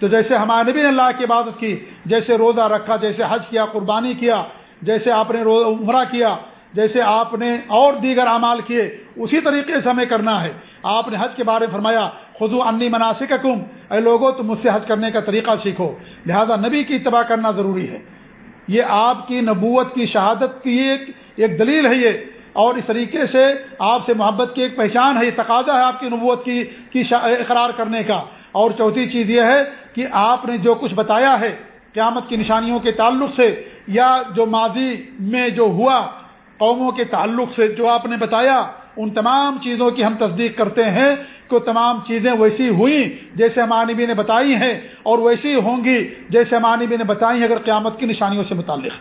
تو جیسے ہمارے نبی نے اللہ کی عبادت کی، جیسے روزہ رکھا، جیسے حج کیا، قربانی کیا، جیسے آپ نے عمرہ کیا، جیسے آپ نے اور دیگر اعمال کیے، اسی طریقے سے ہمیں کرنا ہے۔ آپ نے حج کے بارے میں فرمایا خود انی مناسب کم اے لوگوں تم مجھ سے حج کرنے کا طریقہ سیکھو۔ لہذا نبی کی اتباع کرنا ضروری ہے۔ یہ آپ کی نبوت کی شہادت کی ایک ایک دلیل ہے یہ۔ اور اس طریقے سے آپ سے محبت کی ایک پہچان ہے، یہ تقاضا ہے آپ کی نبوت کی کی اقرار کرنے کا۔ اور چوتھی چیز یہ ہے کہ آپ نے جو کچھ بتایا ہے قیامت کی نشانیوں کے تعلق سے یا جو ماضی میں جو ہوا قوموں کے تعلق سے جو آپ نے بتایا ان تمام چیزوں کی ہم تصدیق کرتے ہیں کہ تمام چیزیں ویسی ہوئیں جیسے ہمانبی نے بتائی ہیں اور ویسی ہوں گی جیسے ہمانبی نے بتائی ہیں اگر قیامت کی نشانیوں سے متعلق۔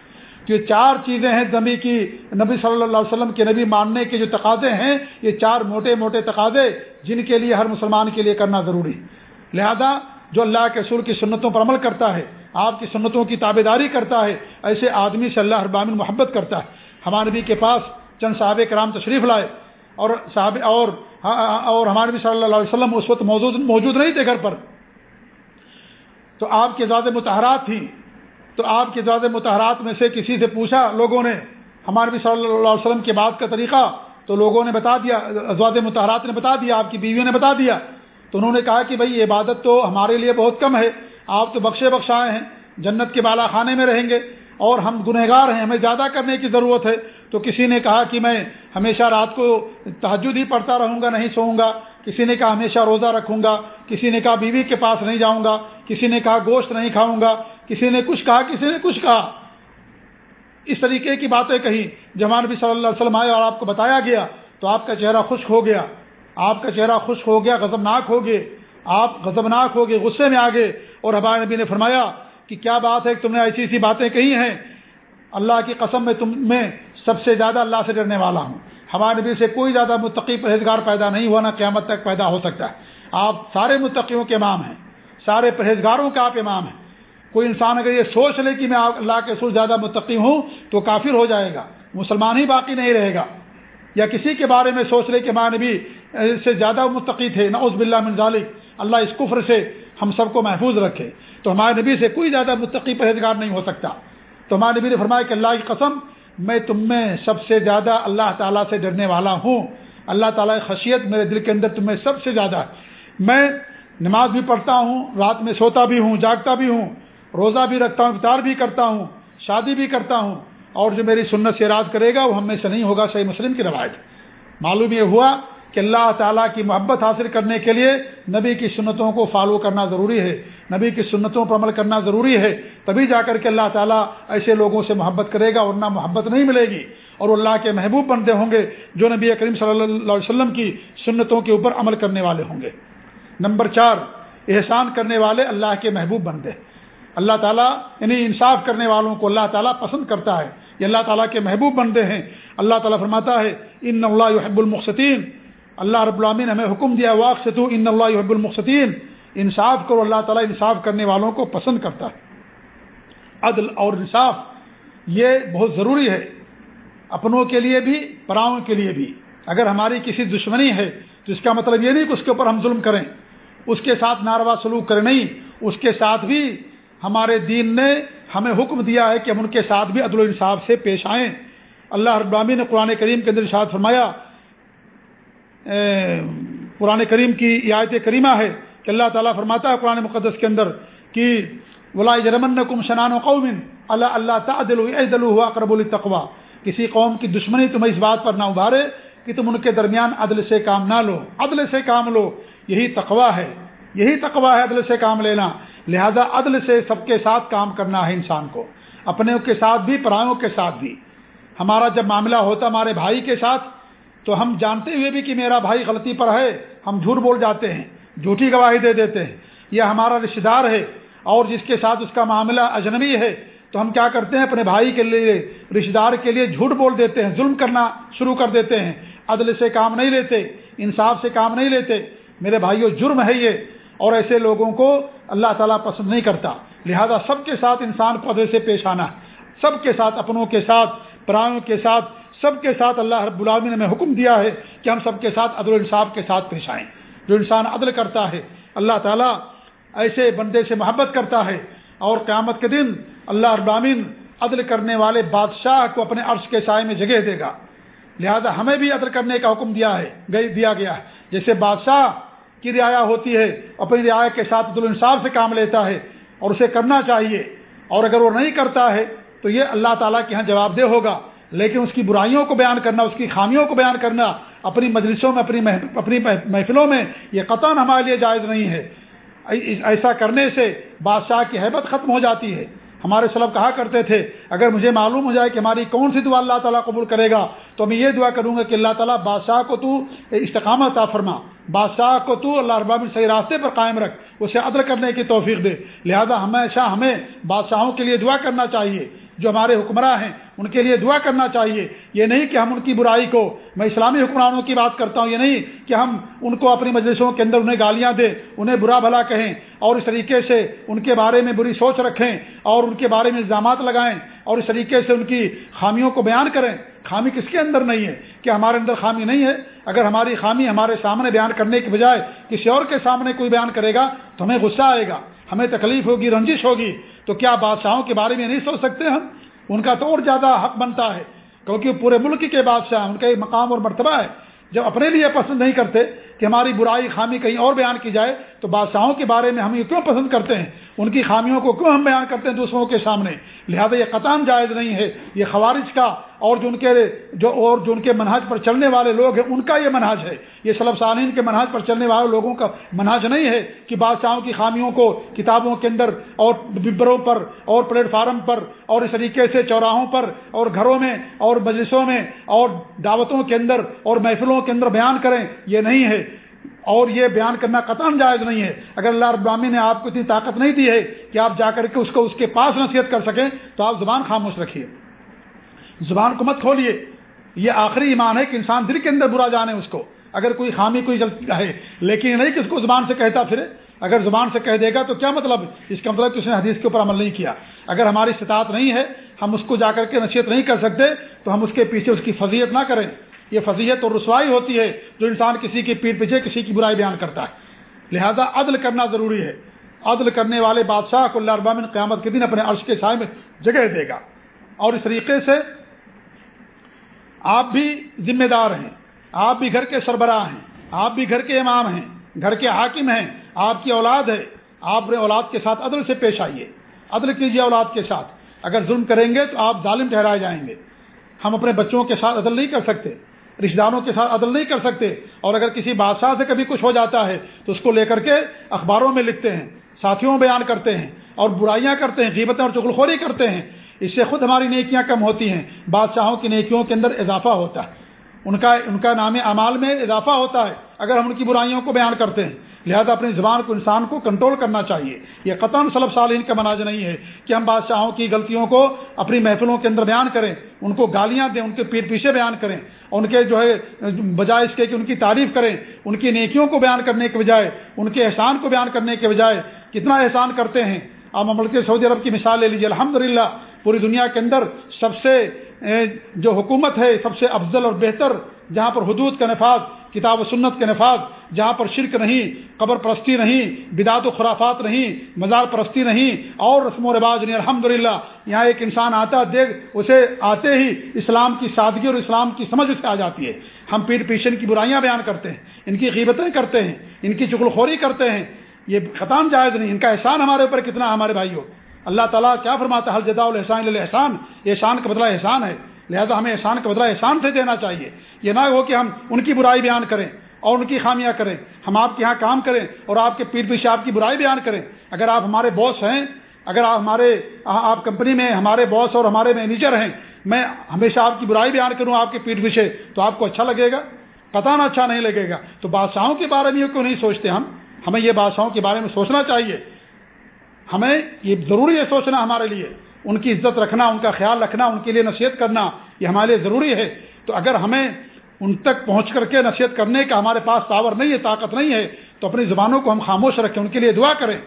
یہ چار چیزیں ہیں نبی کی، نبی صلی اللہ علیہ وسلم کے نبی ماننے کے جو تقاضے ہیں، یہ چار موٹے موٹے تقاضے جن کے لیے ہر مسلمان کے لیے کرنا ضروری۔ لہذا جو اللہ کے سر کی سنتوں پر عمل کرتا ہے، آپ کی سنتوں کی تابے داری کرتا ہے، ایسے آدمی سے اللہ ابامن محبت کرتا ہے۔ ہمارے نبی کے پاس چند صحاب کرام تشریف لائے۔ اور صحاب اور ہاں، ہاں، ہاں، اور ہمارے نبی صلی اللہ علیہ وسلم اس وقت موجود موجود نہیں تھے گھر پر۔ تو آپ کے زیادہ متحرات تھیں۔ تو آپ کے زیادہ متحرات میں سے کسی سے پوچھا لوگوں نے، ہمارے بھی صلی اللہ علیہ وسلم کے بات کا طریقہ؟ تو لوگوں نے بتا دیا ازواد متحرات نے بتا دیا، آپ کی بیویوں نے بتا دیا۔ تو انہوں نے کہا کہ بھائی عبادت تو ہمارے لیے بہت کم ہے۔ آپ تو بخشے بخشائے ہیں، جنت کے بالا خانے میں رہیں گے اور ہم گنہگار ہیں، ہمیں زیادہ کرنے کی ضرورت ہے۔ تو کسی نے کہا کہ میں ہمیشہ رات کو تحجد ہی پڑھتا رہوں گا، نہیں سوؤں گا۔ کسی نے کہا ہمیشہ روزہ رکھوں گا۔ کسی نے کہا بیوی کے پاس نہیں جاؤں گا۔ کسی نے کہا گوشت نہیں کھاؤں گا۔ کسی نے کچھ کہا، کسی نے کچھ کہا۔ اس طریقے کی باتیں کہیں۔ جمان نبی صلی اللہ علیہ وسلم آئے اور آپ کو بتایا گیا تو آپ کا چہرہ خشک ہو گیا۔ آپ کا چہرہ خشک ہو گیا، غضبناک ہو گئے۔ آپ غضبناک ہو گئے، غصے میں آگے اور ہمارے نبی نے فرمایا کہ کیا بات ہے کہ تم نے ایسی ایسی باتیں کہی ہیں۔ اللہ کی قسم میں تم میں سب سے زیادہ اللہ سے ڈرنے والا ہوں۔ ہمارے نبی سے کوئی زیادہ متقی پرہیزگار پیدا نہیں ہوا، نہ قیامت تک پیدا ہو سکتا ہے۔ آپ سارے متقیوں کے امام ہیں، سارے پرہیزگاروں کا آپ امام ہیں۔ کوئی انسان اگر یہ سوچ لے کہ میں اللہ کے سر زیادہ متقی ہوں تو کافر ہو جائے گا، مسلمان ہی باقی نہیں رہے گا۔ یا کسی کے بارے میں سوچ لے کہ ماں نبی سے زیادہ متقی تھے نہ اس بلّہ ذالک، اللہ اس کفر سے ہم سب کو محفوظ رکھے۔ تو ہمارے نبی سے کوئی زیادہ متقی پرہیزگار نہیں ہو سکتا۔ تو ہمارے نبی نے فرمایا کہ اللہ کی قسم، میں تم میں سب سے زیادہ اللہ تعالیٰ سے ڈرنے والا ہوں۔ اللہ تعالیٰ کی خشیت میرے دل کے اندر تم میں سب سے زیادہ ہے۔ میں نماز بھی پڑھتا ہوں، رات میں سوتا بھی ہوں، جاگتا بھی ہوں، روزہ بھی رکھتا ہوں، افطار بھی کرتا ہوں، شادی بھی کرتا ہوں۔ اور جو میری سنت سے راز کرے گا، وہ ہم میں سے نہیں ہوگا، صحیح مسلم کی روایت معلوم یہ ہوا کہ اللہ تعالیٰ کی محبت حاصل کرنے کے لیے نبی کی سنتوں کو فالو کرنا ضروری ہے، نبی کی سنتوں پر عمل کرنا ضروری ہے۔ تبھی جا کر کے اللہ تعالیٰ ایسے لوگوں سے محبت کرے گا، ورنہ محبت نہیں ملے گی۔ اور اللہ کے محبوب بنتے ہوں گے جو نبی کریم صلی اللہ علیہ وسلم کی سنتوں کے اوپر عمل کرنے والے ہوں گے۔ نمبر چار، احسان کرنے والے اللہ کے محبوب بنتے اللہ تعالیٰ یعنی انصاف کرنے والوں کو اللہ تعالیٰ پسند کرتا ہے۔ یہ اللہ تعالیٰ کے محبوب بنتے ہیں۔ اللہ تعالیٰ فرماتا ہے، ان اللہ یحب المخصطین اللہ رب العامین ہمیں حکم دیا واق سے تو ان اللہ یحب المخصطین انصاف کرو، اللہ تعالیٰ انصاف کرنے والوں کو پسند کرتا ہے۔ عدل اور انصاف، یہ بہت ضروری ہے۔ اپنوں کے لیے بھی، پراؤں کے لیے بھی۔ اگر ہماری کسی دشمنی ہے، تو اس کا مطلب یہ نہیں کہ اس کے اوپر ہم ظلم کریں۔ اس کے ساتھ ناروا سلوک کریں نہیں۔ اس کے ساتھ بھی ہمارے دین نے ہمیں حکم دیا ہے کہ ہم ان کے ساتھ بھی عدل و انصاف سے پیش آئیں۔ اللہ ابرامی نے قرآن کریم کے اندر ارشاد فرمایا قرآن کریم کی آیت کریمہ ہے کہ اللہ تعالیٰ فرماتا ہے قرآن مقدس کے اندر کہ ولا جرمن کم شنان و قومن اللہ اللہ تعدل ہوا اقرب التقوا کسی قوم کی دشمنی تمہیں اس بات پر نہ ابھارے کہ تم ان کے درمیان عدل سے کام نہ لو۔ عدل سے کام لو، یہی تقوا ہے۔ یہی تقوا ہے عدل سے کام لینا۔ لہذا عدل سے سب کے ساتھ کام کرنا ہے انسان کو۔ اپنے کے ساتھ بھی پرایوں کے ساتھ بھی۔ ہمارا جب معاملہ ہوتا ہمارے بھائی کے ساتھ تو ہم جانتے ہوئے بھی کہ میرا بھائی غلطی پر ہے، ہم جھوٹ بول جاتے ہیں، جھوٹی گواہی دے دیتے ہیں، یہ ہمارا رشتے دار ہے اور جس کے ساتھ اس کا معاملہ اجنبی ہے، تو ہم کیا کرتے ہیں؟ اپنے بھائی کے لیے رشتے دار کے لیے جھوٹ بول دیتے ہیں، ظلم کرنا شروع کر دیتے ہیں۔ عدل سے کام نہیں لیتے، انصاف سے کام نہیں لیتے۔ میرے بھائیوں جرم ہے یہ۔ اور ایسے لوگوں کو اللہ تعالیٰ پسند نہیں کرتا۔ لہذا سب کے ساتھ انسان کو عدل سے پیش آنا ہے سب کے ساتھ اپنوں کے ساتھ پرایوں کے ساتھ سب کے ساتھ اللہ رب العالمین نے ہمیں حکم دیا ہے کہ ہم سب کے ساتھ عدل و انصاف کے ساتھ پیش آئیں۔ جو انسان عدل کرتا ہے، اللہ تعالیٰ ایسے بندے سے محبت کرتا ہے۔ اور قیامت کے دن اللہ رب العالمین عدل کرنے والے بادشاہ کو اپنے عرش کے سائے میں جگہ دے گا۔ لہذا ہمیں بھی عدل کرنے کا حکم دیا ہے دیا گیا ہے۔ جیسے بادشاہ کی رعایا ہوتی ہے، اپنی رعایا کے ساتھ عدل انصاف سے کام لیتا ہے اور اسے کرنا چاہیے۔ اور اگر وہ نہیں کرتا ہے، تو یہ اللہ تعالیٰ کے یہاں جواب دہ ہوگا۔ لیکن اس کی برائیوں کو بیان کرنا، اس کی خامیوں کو بیان کرنا، اپنی مجلسوں میں، اپنی اپنی محفلوں میں یہ قطن ہمارے لیے جائز نہیں ہے۔ ایسا کرنے سے بادشاہ کی حیبت ختم ہو جاتی ہے۔ ہمارے سلب کہا کرتے تھے، اگر مجھے معلوم ہو جائے کہ ہماری کون سی دعا اللہ تعالیٰ قبول کرے گا، تو میں یہ دعا کروں گا کہ اللہ تعالیٰ بادشاہ کو تو استقامت فرما۔ بادشاہ کو تو اللہ رباب صحیح راستے پر قائم رکھ، اسے عدل کرنے کی توفیق دے۔ لہذا ہمیشہ ہمیں بادشاہوں کے لیے دعا کرنا چاہیے۔ جو ہمارے حکمراں ہیں، ان کے لیے دعا کرنا چاہیے۔ یہ نہیں کہ ہم ان کی برائی کو، میں اسلامی حکمرانوں کی بات کرتا ہوں، یہ نہیں کہ ہم ان کو اپنی مجلسوں کے اندر انہیں گالیاں دیں، انہیں برا بھلا کہیں اور اس طریقے سے ان کے بارے میں بری سوچ رکھیں اور ان کے بارے میں الزامات لگائیں اور اس طریقے سے ان کی خامیوں کو بیان کریں۔ خامی کس کے اندر نہیں ہے؟ کہ ہمارے اندر خامی نہیں ہے؟ اگر ہماری خامی ہمارے سامنے بیان کرنے کے بجائے کسی اور کے سامنے کوئی بیان کرے گا تو ہمیں غصہ آئے گا، ہمیں تکلیف ہوگی، رنجش ہوگی۔ تو کیا بادشاہوں کے بارے میں نہیں سوچ سکتے ہم؟ ان کا تو اور زیادہ حق بنتا ہے۔ کیونکہ پورے ملک کے بادشاہ ان کا ایک مقام اور مرتبہ ہے۔ جب اپنے لیے پسند نہیں کرتے کہ ہماری برائی، خامی کہیں اور بیان کی جائے، تو بادشاہوں کے بارے میں ہم یہ کیوں پسند کرتے ہیں؟ ان کی خامیوں کو کیوں ہم بیان کرتے ہیں دوسروں کے سامنے؟ لہذا یہ قطان جائز نہیں ہے۔ یہ خوارج کا اور جو ان کے جو اور جو ان کے منہج پر چلنے والے لوگ ہیں، ان کا یہ منہج ہے۔ یہ سلب سالین کے منہج پر چلنے والے لوگوں کا منہج نہیں ہے کہ بادشاہوں کی خامیوں کو کتابوں کے اندر اور ببروں پر اور پلیٹ فارم پر اور اس طریقے سے چوراہوں پر اور گھروں میں اور مجلسوں میں اور دعوتوں کے اندر اور محفلوں کے اندر بیان کریں، یہ نہیں ہے۔ اور یہ بیان کرنا قطن جائز نہیں ہے۔ اگر اللہ ابرامی نے آپ کو اتنی طاقت نہیں دی ہے کہ آپ جا کر کے اس کو اس کے پاس نصیحت کر سکیں، تو آپ زبان خاموش رکھیے۔ زبان کو مت کھولئے۔ یہ آخری ایمان ہے کہ انسان دل کے اندر برا جانے اس کو۔ اگر کوئی خامی کوئی ہے لیکن نہیں کہ اس کو زبان سے کہتا پھر اگر زبان سے کہہ دے گا تو کیا مطلب؟ اس کا مطلب کہ اس نے حدیث کے اوپر عمل نہیں کیا۔ اگر ہماری استطاعت نہیں ہے، ہم اس کو جا کر کے نصیحت نہیں کر سکتے، تو ہم اس کے پیچھے اس کی فضیت نہ کریں۔ یہ فضیت اور رسوائی ہوتی ہے جو انسان کسی کی پیٹ پیچھے کسی کی برائی بیان کرتا ہے۔ لہذا عدل کرنا ضروری ہے۔ عدل کرنے والے بادشاہ کو اللہ ابامن قیامت کے دن اپنے عرش کے سائے میں جگہ دے گا۔ اور اس طریقے سے آپ بھی ذمہ دار ہیں، آپ بھی گھر کے سربراہ ہیں، آپ بھی گھر کے امام ہیں، گھر کے حاکم ہیں، آپ کی اولاد ہے، آپ اپنے اولاد کے ساتھ عدل سے پیش آئیے، عدل کیجیے اولاد کے ساتھ۔ اگر ظلم کریں گے تو آپ ظالم ٹھہرائے جائیں گے۔ ہم اپنے بچوں کے ساتھ عدل نہیں کر سکتے رشتے داروں کے ساتھ عدل نہیں کر سکتے۔ اور اگر کسی بادشاہ سے کبھی کچھ ہو جاتا ہے تو اس کو لے کر کے اخباروں میں لکھتے ہیں، ساتھیوں بیان کرتے ہیں اور برائیاں کرتے ہیں، غیبتیں اور چغلخوری کرتے ہیں۔ اس سے خود ہماری نیکیاں کم ہوتی ہیں، بادشاہوں کی نیکیوں کے اندر اضافہ ہوتا ہے۔ ان کا ان کا نام اعمال میں اضافہ ہوتا ہے۔ اگر ہم ان کی برائیوں کو بیان کرتے ہیں، لہذا اپنی زبان کو، انسان کو کنٹرول کرنا چاہیے۔ یہ قطن صلب سالین کا مناج نہیں ہے کہ ہم بادشاہوں کی غلطیوں کو اپنی محفلوں کے اندر بیان کریں، ان کو گالیاں دیں، ان کے پیر پیچھے بیان کریں، ان کے جو ہے، بجائے اس کے کہ ان کی تعریف کریں، ان کی نیکیوں کو بیان کرنے کے بجائے، ان کے احسان کو بیان کرنے کے بجائے کتنا احسان کرتے ہیں۔ آپ مملک سعودی عرب کی مثال لے لیجیے الحمد پوری دنیا کے اندر سب سے جو حکومت ہے، سب سے افضل اور بہتر، جہاں پر حدود کا نفاذ، کتاب و سنت کے نفاذ، جہاں پر شرک نہیں، قبر پرستی نہیں، بدعت و خرافات نہیں، مزار پرستی نہیں، اور رسم و رواج نہیں الحمد یہاں ایک انسان آتا، دیکھ، اسے آتے ہی اسلام کی سادگی اور اسلام کی سمجھ اسے آ جاتی ہے۔ ہم پیٹ پیشن کی برائیاں بیان کرتے ہیں، ان کی قیمتیں کرتے ہیں، ان کی چغلخوری کرتے ہیں، یہ خطان جائز نہیں، ان کا احسان ہمارے اوپر کتنا، ہمارے بھائی ہو اللہ تعالیٰ کیا فرماتا ہے؟ حل جدا الحسان الحسان احسان کا بدلہ احسان ہے۔ لہذا ہمیں احسان کا بدلہ احسان سے دینا چاہیے۔ یہ نہ ہو کہ ہم ان کی برائی بیان کریں اور ان کی خامیاں کریں۔ ہم آپ کے یہاں کام کریں اور آپ کے پیر پیچھے آپ کی برائی بیان کریں۔ اگر آپ ہمارے باس ہیں، اگر آپ ہمارے آپ کمپنی میں ہمارے باس اور ہمارے مینیجر ہیں، میں ہمیشہ آپ کی برائی بیان کروں، آپ کے پیٹ پیچھے تو آپ کو اچھا لگے گا؟ پتہ نہ اچھا نہیں لگے گا۔ تو بادشاہوں کے بارے میں کیوں نہیں سوچتے ہم؟ ہمیں یہ بادشاہوں کے بارے میں سوچنا چاہیے۔ ہمیں یہ ضروری ہے سوچنا ہمارے لیے، ان کی عزت رکھنا، ان کا خیال رکھنا، ان کے لیے نصیحت کرنا، یہ ہمارے لیے ضروری ہے۔ تو اگر ہمیں ان تک پہنچ کر کے نصیحت کرنے کا ہمارے پاس پاور نہیں ہے، طاقت نہیں ہے، تو اپنی زبانوں کو ہم خاموش رکھیں، ان کے لیے دعا کریں۔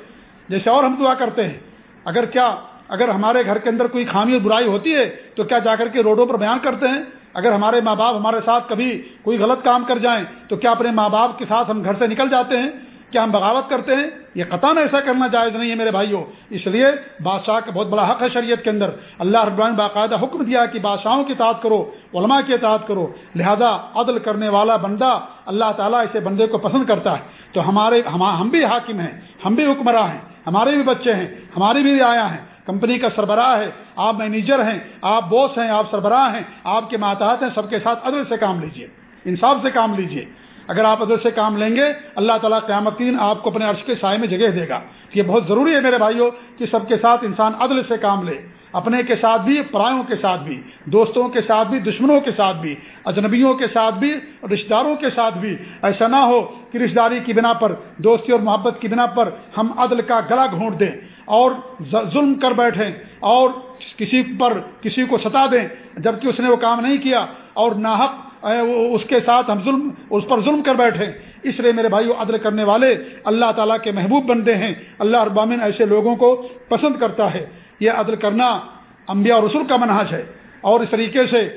جیسے اور ہم دعا کرتے ہیں، اگر کیا، اگر ہمارے گھر کے اندر کوئی خامی اور برائی ہوتی ہے، تو کیا جا کر کے روڈوں پر بیان کرتے ہیں؟ اگر ہمارے ماں باپ ہمارے ساتھ کبھی کوئی غلط کام کر جائیں، تو کیا اپنے ماں باپ کے ساتھ ہم گھر سے نکل جاتے ہیں؟ کیا ہم بغاوت کرتے ہیں؟ یہ قطان ایسا کرنا جائز نہیں ہے میرے بھائیوں اس لیے بادشاہ کا بہت بڑا حق ہے شریعت کے اندر۔ اللہ رب باقاعدہ حکم دیا کہ بادشاہوں کی اطاعت کرو، علماء کی اطاعت کرو۔ لہذا عدل کرنے والا بندہ اللہ تعالیٰ اسے بندے کو پسند کرتا ہے۔ تو ہمارے ہم بھی حاکم ہیں، ہم بھی حکمراں ہیں، ہمارے بھی بچے ہیں، ہماری بھی رعایا ہیں۔ کمپنی کا سربراہ ہے، آپ مینیجر ہیں، آپ بوس ہیں، آپ سربراہ ہیں، آپ کے ماتحت ہیں، سب کے ساتھ عدل سے کام لیجیے، انصاف سے کام لیجیے۔ اگر آپ ادھر سے کام لیں گے، اللہ تعالیٰ قیامت دن آپ کو اپنے عرش کے سائے میں جگہ دے گا۔ یہ بہت ضروری ہے میرے بھائیوں کہ سب کے ساتھ انسان عدل سے کام لے، اپنے کے ساتھ بھی، پرایوں کے ساتھ بھی، دوستوں کے ساتھ بھی، دشمنوں کے ساتھ بھی، اجنبیوں کے ساتھ بھی رشتہ داروں کے ساتھ بھی۔ ایسا نہ ہو کہ رشتہ داری کی بنا پر، دوستی اور محبت کی بنا پر ہم عدل کا گلا گھونٹ دیں اور ظلم کر بیٹھیں اور کسی پر کسی کو ستا دیں۔ جبکہ اس نے وہ کام نہیں کیا اور ناحق اس کے ساتھ ہم ظلم، اس پر ظلم کر بیٹھے۔ اس لیے میرے بھائی عدل کرنے والے اللہ تعالیٰ کے محبوب بندے ہیں۔ اللہ ابامن ایسے لوگوں کو پسند کرتا ہے۔ یہ عدل کرنا انبیاء رسول کا منحج ہے۔ اور اس طریقے سے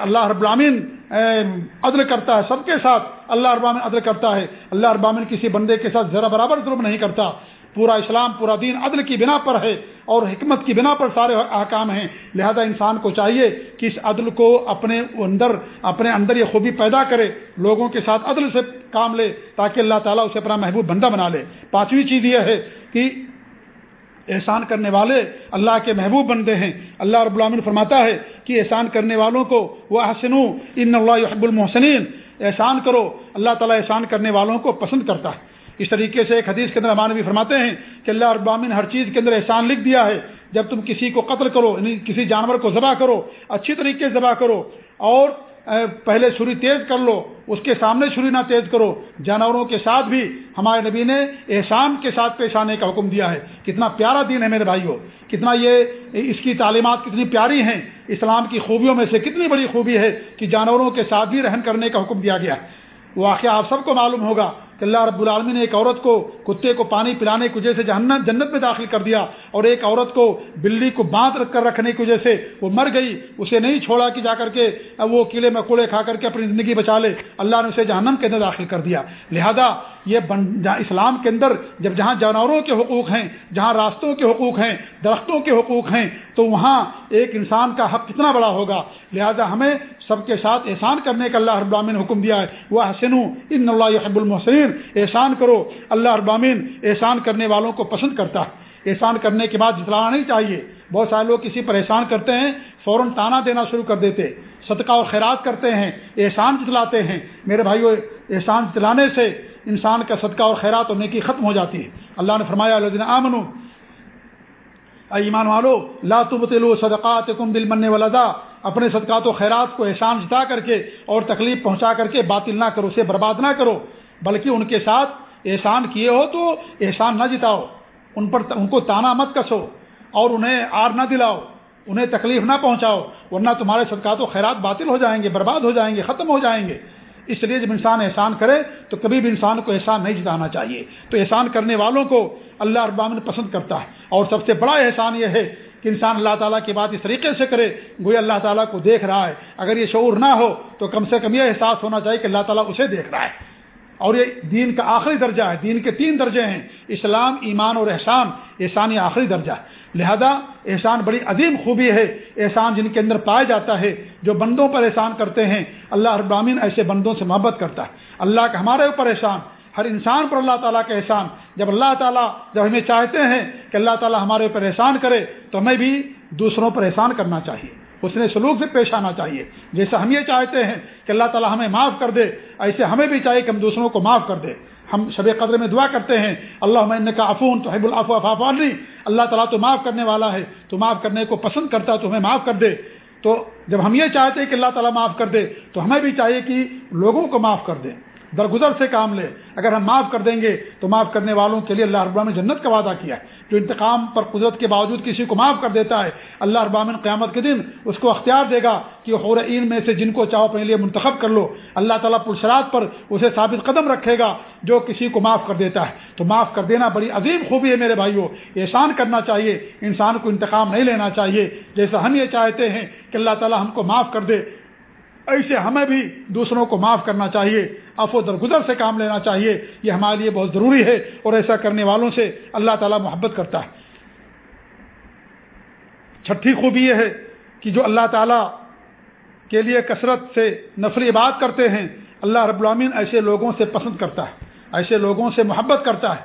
اللہ رب العامن عدل کرتا ہے، سب کے ساتھ اللہ ابامن عدل کرتا ہے۔ اللہ ابامن کسی بندے کے ساتھ ذرا برابر ظلم نہیں کرتا۔ پورا اسلام، پورا دین عدل کی بنا پر ہے اور حکمت کی بنا پر سارے احکام ہیں۔ لہذا انسان کو چاہیے کہ اس عدل کو اپنے اندر اپنے اندر یہ خوبی پیدا کرے، لوگوں کے ساتھ عدل سے کام لے تاکہ اللہ تعالیٰ اسے اپنا محبوب بندہ بنا لے۔ پانچویں چیز یہ ہے کہ احسان کرنے والے اللہ کے محبوب بندے ہیں۔ اللہ رب العامن فرماتا ہے کہ احسان کرنے والوں کو وہ حسن ان اللہ حب المحسنین احسان کرو، اللہ تعالیٰ احسان کرنے والوں کو پسند کرتا ہے۔ اس طریقے سے ایک حدیث کے اندر امان بھی فرماتے ہیں کہ اللہ ابامن ہر چیز کے اندر احسان لکھ دیا ہے۔ جب تم کسی کو قتل کرو یعنی کسی جانور کو ذبح کرو، اچھی طریقے سے ذبح کرو اور پہلے چھری تیز کر لو، اس کے سامنے چھری نہ تیز کرو، جانوروں کے ساتھ بھی ہمارے نبی نے احسان کے ساتھ پیش آنے کا حکم دیا ہے۔ کتنا پیارا دین ہے میرے بھائیوں کتنا یہ، اس کی تعلیمات کتنی پیاری ہیں۔ اسلام کی خوبیوں میں سے کتنی بڑی خوبی ہے کہ جانوروں کے ساتھ بھی رہن کرنے کا حکم دیا گیا ہے۔ واقعہ آپ سب کو معلوم ہوگا کہ اللہ رب العالمین نے ایک عورت کو کتے کو پانی پلانے کی وجہ سے جہنم جنت میں داخل کر دیا اور ایک عورت کو بلی کو باندھ رکھ کر رکھنے کی وجہ سے وہ مر گئی، اسے نہیں چھوڑا کہ جا کر کے وہ کیلے مکوڑے کھا کر کے اپنی زندگی بچا لے، اللہ نے اسے جہنم کے اندر داخل کر دیا۔ لہذا یہ جہاں اسلام کے اندر جب جہاں جانوروں کے حقوق ہیں، جہاں راستوں کے حقوق ہیں، درختوں کے حقوق ہیں، تو وہاں ایک انسان کا حق کتنا بڑا ہوگا؟ لہذا ہمیں سب کے ساتھ احسان کرنے کا اللہ ابامین نے حکم دیا ہے۔ وہ حسن ان اللہ حب المحسن احسان کرو، اللہ ابامین احسان کرنے والوں کو پسند کرتا ہے۔ احسان کرنے کے بعد جتلانا نہیں چاہیے۔ بہت سارے لوگ کسی پر احسان کرتے ہیں، فوراً تانا دینا شروع کر دیتے صدقہ اور خیرات کرتے ہیں، احسان جتلاتے ہیں۔ میرے بھائیو احسان جتلانے سے انسان کا صدقہ اور خیرات ہونے کی ختم ہو جاتی ہے۔ اللہ نے فرمایا اللہ آمن ایمان والو، لا تبطلو صدقات کم دل مننے والا اپنے صدقات و خیرات کو احسان جتا کر کے اور تکلیف پہنچا کر کے باطل نہ کرو، اسے برباد نہ کرو۔ بلکہ ان کے ساتھ احسان کیے ہو تو احسان نہ جتاؤ۔ ان پر ان کو تانا مت کسو اور انہیں آر نہ دلاؤ، انہیں تکلیف نہ پہنچاؤ، ورنہ تمہارے صدقات و خیرات باطل ہو جائیں گے، برباد ہو جائیں گے، ختم ہو جائیں گے۔ اس لیے جب انسان احسان کرے تو کبھی بھی انسان کو احسان نہیں جتانا چاہیے۔ تو احسان کرنے والوں کو اللہ ابامن پسند کرتا ہے۔ اور سب سے بڑا احسان یہ ہے کہ انسان اللہ تعالیٰ کی بات اس طریقے سے کرے، گویا اللہ تعالیٰ کو دیکھ رہا ہے۔ اگر یہ شعور نہ ہو تو کم سے کم یہ احساس ہونا چاہیے کہ اللہ تعالیٰ اسے دیکھ رہا ہے۔ اور یہ دین کا آخری درجہ ہے، دین کے تین درجے ہیں۔ اسلام، ایمان اور احسان احسان یہ آخری درجہ ہے۔ لہذا احسان بڑی عظیم خوبی ہے۔ احسان جن کے اندر پایا جاتا ہے، جو بندوں پر احسان کرتے ہیں، اللہ ابامین ایسے بندوں سے محبت کرتا ہے۔ اللہ کا ہمارے اوپر احسان، ہر انسان پر اللہ تعالیٰ کا احسان۔ جب اللہ تعالیٰ، جب ہمیں چاہتے ہیں کہ اللہ تعالیٰ ہمارے اوپر احسان کرے، تو ہمیں بھی دوسروں پر احسان کرنا چاہیے۔ اس نے سلوک سے پیش آنا چاہیے۔ جیسا ہم یہ چاہتے ہیں کہ اللہ تعالیٰ ہمیں معاف کر دے، ایسے ہمیں بھی چاہیے کہ ہم دوسروں کو معاف کر دے۔ ہم شب قدر میں دعا کرتے ہیں اللہ عمین کا افون تو حب الف افافانی اللہ تعالیٰ تو معاف کرنے والا ہے، تو معاف کرنے کو پسند کرتا تو ہمیں معاف کر دے۔ تو جب ہم یہ چاہتے ہیں کہ اللہ تعالیٰ معاف کر دے، تو ہمیں بھی چاہیے کہ لوگوں کو معاف کر دیں درگزر سے کام لے۔ اگر ہم معاف کر دیں گے تو معاف کرنے والوں کے لیے اللہ ابام نے جنت کا وعدہ کیا ہے۔ جو انتقام پر قدرت کے باوجود کسی کو معاف کر دیتا ہے، اللہ ابامن قیامت کے دن اس کو اختیار دے گا کہ حورعین میں سے جن کو چاہو اپنے لیے منتخب کر لو۔ اللہ تعالیٰ پرشرات پر اسے ثابت قدم رکھے گا جو کسی کو معاف کر دیتا ہے۔ تو معاف کر دینا بڑی عظیم خوبی ہے میرے بھائیوں احسان کرنا چاہیے۔ انسان کو انتقام نہیں لینا چاہیے۔ جیسا ہم یہ چاہتے ہیں کہ اللہ تعالیٰ ہم کو معاف کر دے۔ ایسے ہمیں بھی دوسروں کو معاف کرنا چاہیے افو درگزر سے کام لینا چاہیے، یہ ہمارے لیے بہت ضروری ہے اور ایسا کرنے والوں سے اللہ تعالیٰ محبت کرتا ہے۔ چھٹی خوبی یہ ہے کہ جو اللہ تعالیٰ کے لیے کثرت سے نفری بات کرتے ہیں، اللہ رب العامین ایسے لوگوں سے پسند کرتا ہے، ایسے لوگوں سے محبت کرتا ہے۔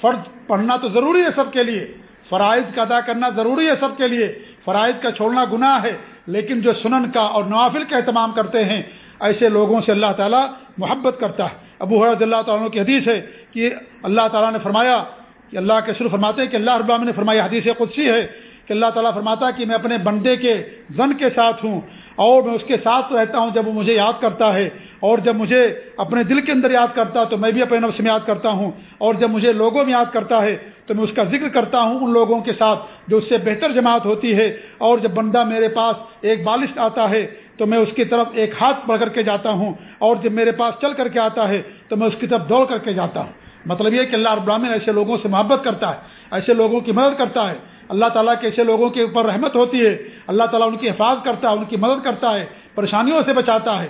فرض پڑھنا تو ضروری ہے سب کے لیے، فرائض کا ادا کرنا ضروری ہے سب کے لیے، فرائض کا چھوڑنا گناہ ہے۔ لیکن جو سنن کا اور نوافل کا اہتمام کرتے ہیں، ایسے لوگوں سے اللہ تعالیٰ محبت کرتا ہے۔ ابو حرض اللہ تعالیٰ کی حدیث ہے کہ اللہ تعالیٰ نے فرمایا کہ اللہ کے سر فرماتے ہیں کہ اللہ رب نے فرمایا حدیث قدسی ہے کہ اللہ تعالیٰ فرماتا ہے کہ میں اپنے بندے کے زن کے ساتھ ہوں اور میں اس کے ساتھ رہتا ہوں جب وہ مجھے یاد کرتا ہے اور جب مجھے اپنے دل کے اندر یاد کرتا تو میں بھی اپنے نفس میں یاد کرتا ہوں اور جب مجھے لوگوں میں یاد کرتا ہے تو میں اس کا ذکر کرتا ہوں ان لوگوں کے ساتھ جو اس سے بہتر جماعت ہوتی ہے اور جب بندہ میرے پاس ایک بالش آتا ہے تو میں اس کی طرف ایک ہاتھ پڑھ کر کے جاتا ہوں اور جب میرے پاس چل کر کے آتا ہے تو میں اس کی طرف دوڑ کر کے جاتا ہوں۔ مطلب یہ کہ اللہ ابراہین ایسے لوگوں سے محبت کرتا ہے، ایسے لوگوں کی مدد کرتا ہے۔ اللہ تعالیٰ کے ایسے لوگوں کے اوپر رحمت ہوتی ہے، اللہ تعالیٰ ان کی حفاظت کرتا ہے، ان کی مدد کرتا ہے، پریشانیوں سے بچاتا ہے۔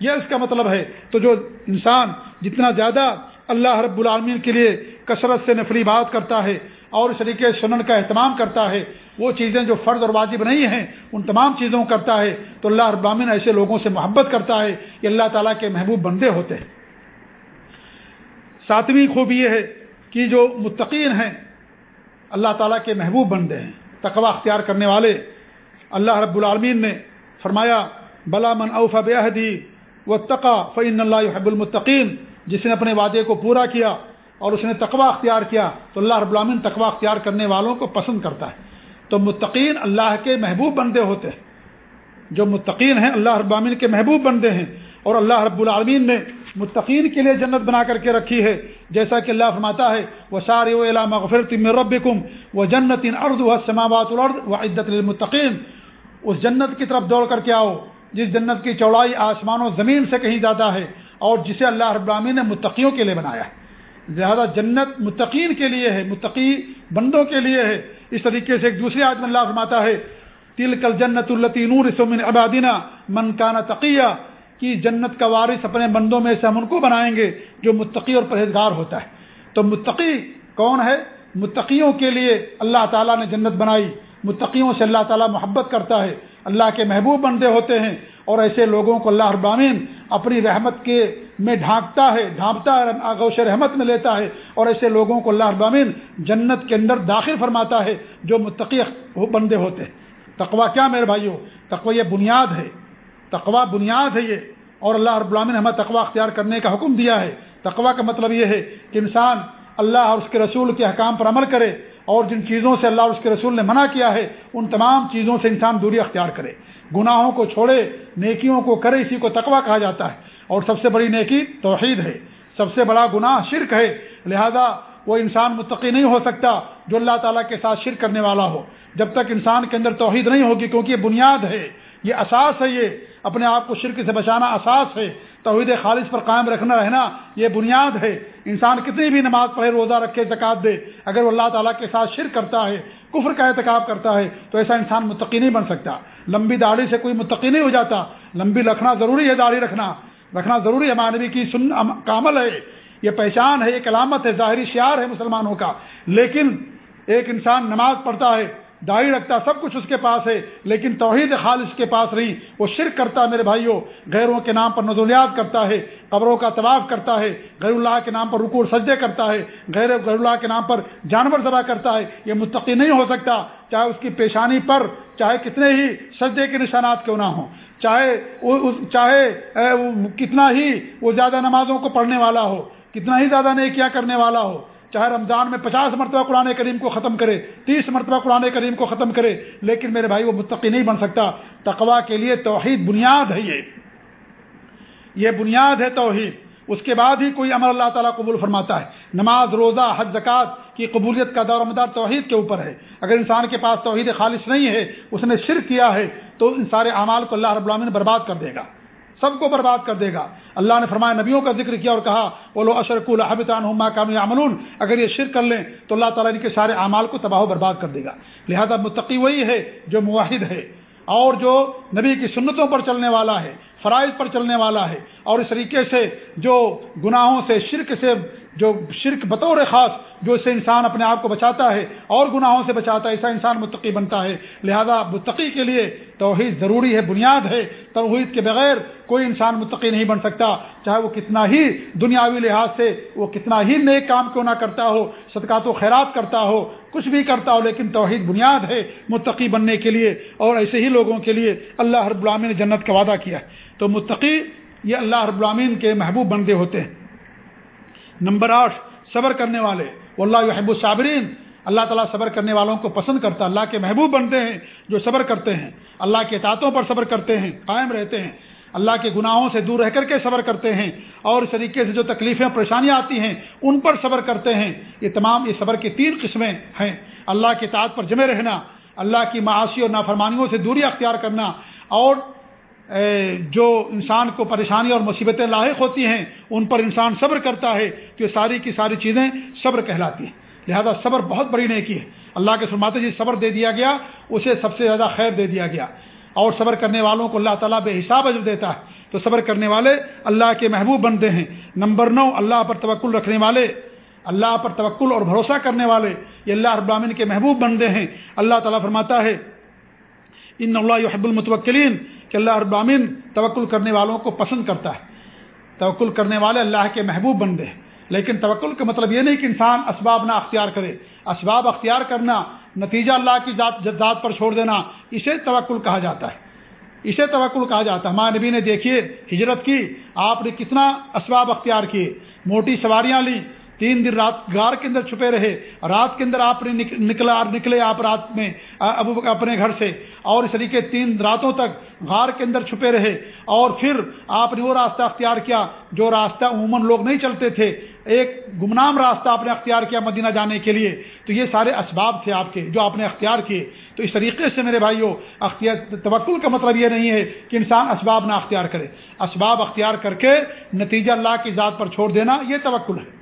یہ اس کا مطلب ہے۔ تو جو انسان جتنا زیادہ اللہ رب العالمین کے لیے کثرت سے نفری بات کرتا ہے اور اس طریقے سنن کا اہتمام کرتا ہے، وہ چیزیں جو فرض اور واجب نہیں ہیں، ان تمام چیزوں کرتا ہے تو اللہ رب العالمین ایسے لوگوں سے محبت کرتا ہے کہ اللہ تعالیٰ کے محبوب بندے ہوتے ہیں۔ ساتویں خوبی یہ ہے کہ جو متقین ہیں، اللہ تعالیٰ کے محبوب بندے ہیں تقوا اختیار کرنے والے۔ اللہ رب العالمین نے فرمایا، بلا من اوفا بیاہدی و تقا فعین اللہ حب المطقین جس نے اپنے وعدے کو پورا کیا اور اس نے تقوا اختیار کیا، تو اللہ رب العالمین تقوا اختیار کرنے والوں کو پسند کرتا ہے۔ تو متقین اللہ کے محبوب بندے ہوتے ہیں۔ جو متقین ہیں، اللہ رب العالمین کے محبوب بندے ہیں۔ اور اللہ رب العالمین نے متقین کے لیے جنت بنا کر کے رکھی ہے۔ جیسا کہ اللہ فرماتا ہے وہ سارے و علامہ رب کم وہ جنت ان ارد و سماوات الرد و عدت المتقین اس جنت کی طرف دوڑ کر کے آؤ۔ جس جنت کی چوڑائی آسمان و زمین سے کہیں زیادہ ہے اور جسے اللہ رب العالمین نے متقیوں کے لیے بنایا ہے۔ زیادہ جنت متقین کے لیے ہے، متقی بندوں کے لیے ہے۔ اس طریقے سے ایک دوسرے آدمی اللہ فرماتا ہے تل کل جنت التی نور سمن عبادینہ من کانا تقیہ، کہ جنت کا وارث اپنے بندوں میں سے ہم ان کو بنائیں گے جو متقی اور پرہیزگار ہوتا ہے۔ تو متقی کون ہے؟ متقیوں کے لیے اللہ تعالیٰ نے جنت بنائی۔ متقیوں سے اللہ تعالیٰ محبت کرتا ہے۔ اللہ کے محبوب بندے ہوتے ہیں۔ اور ایسے لوگوں کو اللہ ابامین اپنی رحمت کے میں ڈھانکتا ہے، ڈھانپتا ہے آگوش رحمت میں لیتا ہے اور ایسے لوگوں کو اللہ ابامین جنت کے اندر داخل فرماتا ہے جو متقی بندے ہوتے ہیں۔ تقوا کیا میرے بھائیوں؟ تقوا یہ بنیاد ہے۔ تقوا بنیاد ہے یہ۔ اور اللہ رب العالمین ہمیں تقوا اختیار کرنے کا حکم دیا ہے۔ تقوا کا مطلب یہ ہے کہ انسان اللہ اور اس کے رسول کے حکام پر عمل کرے۔ اور جن چیزوں سے اللہ اور اس کے رسول نے منع کیا ہے، ان تمام چیزوں سے انسان دوری اختیار کرے۔ گناہوں کو چھوڑے، نیکیوں کو کرے، اسی کو تقوا کہا جاتا ہے۔ اور سب سے بڑی نیکی توحید ہے۔ سب سے بڑا گناہ شرک ہے۔ لہذا وہ انسان متقی نہیں ہو سکتا جو اللہ تعالیٰ کے ساتھ شرک کرنے والا ہو۔ جب تک انسان کے اندر توحید نہیں ہوگی، کیونکہ یہ بنیاد ہے۔ یہ اساس ہے یہ، اپنے آپ کو شرک سے بچانا اساس ہے، توحید خالص پر قائم رکھنا، رہنا، یہ بنیاد ہے۔ انسان کتنی بھی نماز پڑھے، روزہ رکھے زکات دے، اگر وہ اللہ تعالیٰ کے ساتھ شرک کرتا ہے، کفر کا احتکاب کرتا ہے، تو ایسا انسان متقی نہیں بن سکتا۔ لمبی داڑھی سے کوئی متقی نہیں ہو جاتا۔ لمبی رکھنا ضروری ہے، داڑھی رکھنا۔ رکھنا ضروری ہے، مانوی کی سن کامل ہے۔ یہ پہچان ہے ایک علامت ہے، ظاہری شعار ہے مسلمانوں کا۔ لیکن ایک انسان نماز پڑھتا ہے داڑھی رکھتا، سب کچھ اس کے پاس ہے، لیکن توحید خالص کے پاس نہیں۔ وہ شرک کرتا میرے بھائیوں غیروں کے نام پر نظولیات کرتا ہے، قبروں کا طواف کرتا ہے، غیر اللہ کے نام پر رکو سجدے کرتا ہے، غیر غیر اللہ کے نام پر جانور ذبح کرتا ہے۔ یہ متقی نہیں ہو سکتا، چاہے اس کی پیشانی پر، چاہے کتنے ہی سجدے کے نشانات کیوں نہ ہوں۔ چاہے چاہے کتنا ہی وہ زیادہ نمازوں کو پڑھنے والا ہو، کتنا ہی زیادہ نیکیاں کرنے والا ہو چاہے رمضان میں پچاس مرتبہ قرآن کریم کو ختم کرے، تیس مرتبہ قرآن کریم کو ختم کرے، لیکن میرے بھائی وہ متقی نہیں بن سکتا۔ تقوا کے لیے توحید بنیاد ہے یہ۔ یہ بنیاد ہے توحید۔ اس کے بعد ہی کوئی عمل اللہ تعالیٰ قبول فرماتا ہے۔ نماز، روزہ، حج زکات کی قبولیت کا دور مدار توحید کے اوپر ہے۔ اگر انسان کے پاس توحید خالص نہیں ہے، اس نے شرک کیا ہے، تو ان سارے اعمال کو اللہ رب العالمین برباد کر دے گا۔ سب کو برباد کر دے گا۔ اللہ نے فرمایا، نبیوں کا ذکر کیا اور کہا بولو اشرک الحبطان کام عملون اگر یہ شرک کر لیں تو اللہ تعالیٰ ان کے سارے اعمال کو تباہ و برباد کر دے گا۔ لہذا متقی وہی ہے جو معاہد ہے اور جو نبی کی سنتوں پر چلنے والا ہے، فرائض پر چلنے والا ہے اور اس طریقے سے جو گناہوں سے، شرک سے جو شرک بطور خاص جو اسے انسان اپنے آپ کو بچاتا ہے اور گناہوں سے بچاتا ہے، ایسا انسان متقی بنتا ہے۔ لہذا متقی کے لیے توحید ضروری ہے، بنیاد ہے۔ توحید کے بغیر کوئی انسان متقی نہیں بن سکتا، چاہے وہ کتنا ہی دنیاوی لحاظ سے وہ کتنا ہی نیک کام کیوں نہ کرتا ہو، صدقات و خیرات کرتا ہو، کچھ بھی کرتا ہو، لیکن توحید بنیاد ہے متقی بننے کے لیے اور ایسے ہی لوگوں کے لیے اللہ رب العامین نے جنت کا وعدہ کیا ہے۔ تو متقی، یہ اللہ رب العامین کے محبوب بندے ہوتے ہیں۔ نمبر آٹھ، صبر کرنے والے۔ اللہ یحب الصابرین۔ اللہ تعالیٰ صبر کرنے والوں کو پسند کرتا اللہ کے محبوب بنتے ہیں جو صبر کرتے ہیں۔ اللہ کے اطاعتوں پر صبر کرتے ہیں، قائم رہتے ہیں۔ اللہ کے گناہوں سے دور رہ کر کے صبر کرتے ہیں۔ اور اس طریقے سے جو تکلیفیں پریشانیاں آتی ہیں، ان پر صبر کرتے ہیں۔ یہ تمام، یہ صبر کی تین قسمیں ہیں۔ اللہ کے اطاعت پر جمے رہنا، اللہ کی معاشی اور نافرمانیوں سے دوری اختیار کرنا اور جو انسان کو پریشانی اور مصیبتیں لاحق ہوتی ہیں، ان پر انسان صبر کرتا ہے کہ ساری کی ساری چیزیں صبر کہلاتی ہیں۔ لہذا صبر بہت بڑی نیکی ہے۔ اللہ کے فرماتے جی صبر دے دیا گیا، اسے سب سے زیادہ خیر دے دیا گیا۔ اور صبر کرنے والوں کو اللہ تعالیٰ بے حساب عجب دیتا ہے۔ تو صبر کرنے والے اللہ کے محبوب بنتے ہیں۔ نمبر نو، اللہ پر توکل رکھنے والے، اللہ پر توکل اور بھروسہ کرنے والے، یہ اللہ ابامن کے محبوب بندے ہیں۔ اللہ تعالیٰ فرماتا ہے، ان اللہ یحب المتوکلین کہ اللہ ابامن توکل کرنے والوں کو پسند کرتا ہے۔ توکل کرنے والے اللہ کے محبوب بندے ہیں۔ لیکن توکل کا مطلب یہ نہیں کہ انسان اسباب نہ اختیار کرے۔ اسباب اختیار کرنا، نتیجہ اللہ کی ذات ذات پر چھوڑ دینا، اسے توکل کہا جاتا ہے۔ اسے توکل کہا جاتا ہے۔ ہمارے نبی نے دیکھیے، ہجرت کی، آپ نے کتنا اسباب اختیار کیے۔ موٹی سواریاں لی تین دن رات غار کے اندر چھپے رہے، رات کے اندر آپ نے نکلا، نکلے آپ رات میں ابو اپنے گھر سے۔ اور اس طریقے تین راتوں تک غار کے اندر چھپے رہے۔ اور پھر آپ نے وہ راستہ اختیار کیا جو راستہ عموماً لوگ نہیں چلتے تھے۔ ایک گمنام راستہ آپ نے اختیار کیا مدینہ جانے کے لیے۔ تو یہ سارے اسباب تھے آپ کے جو آپ نے اختیار کیے۔ تو اس طریقے سے میرے بھائیوں اختیار، توکل کا مطلب یہ نہیں ہے کہ انسان اسباب نہ اختیار کرے۔ اسباب اختیار کر کے نتیجہ اللہ کی ذات پر چھوڑ دینا، یہ توکل ہے۔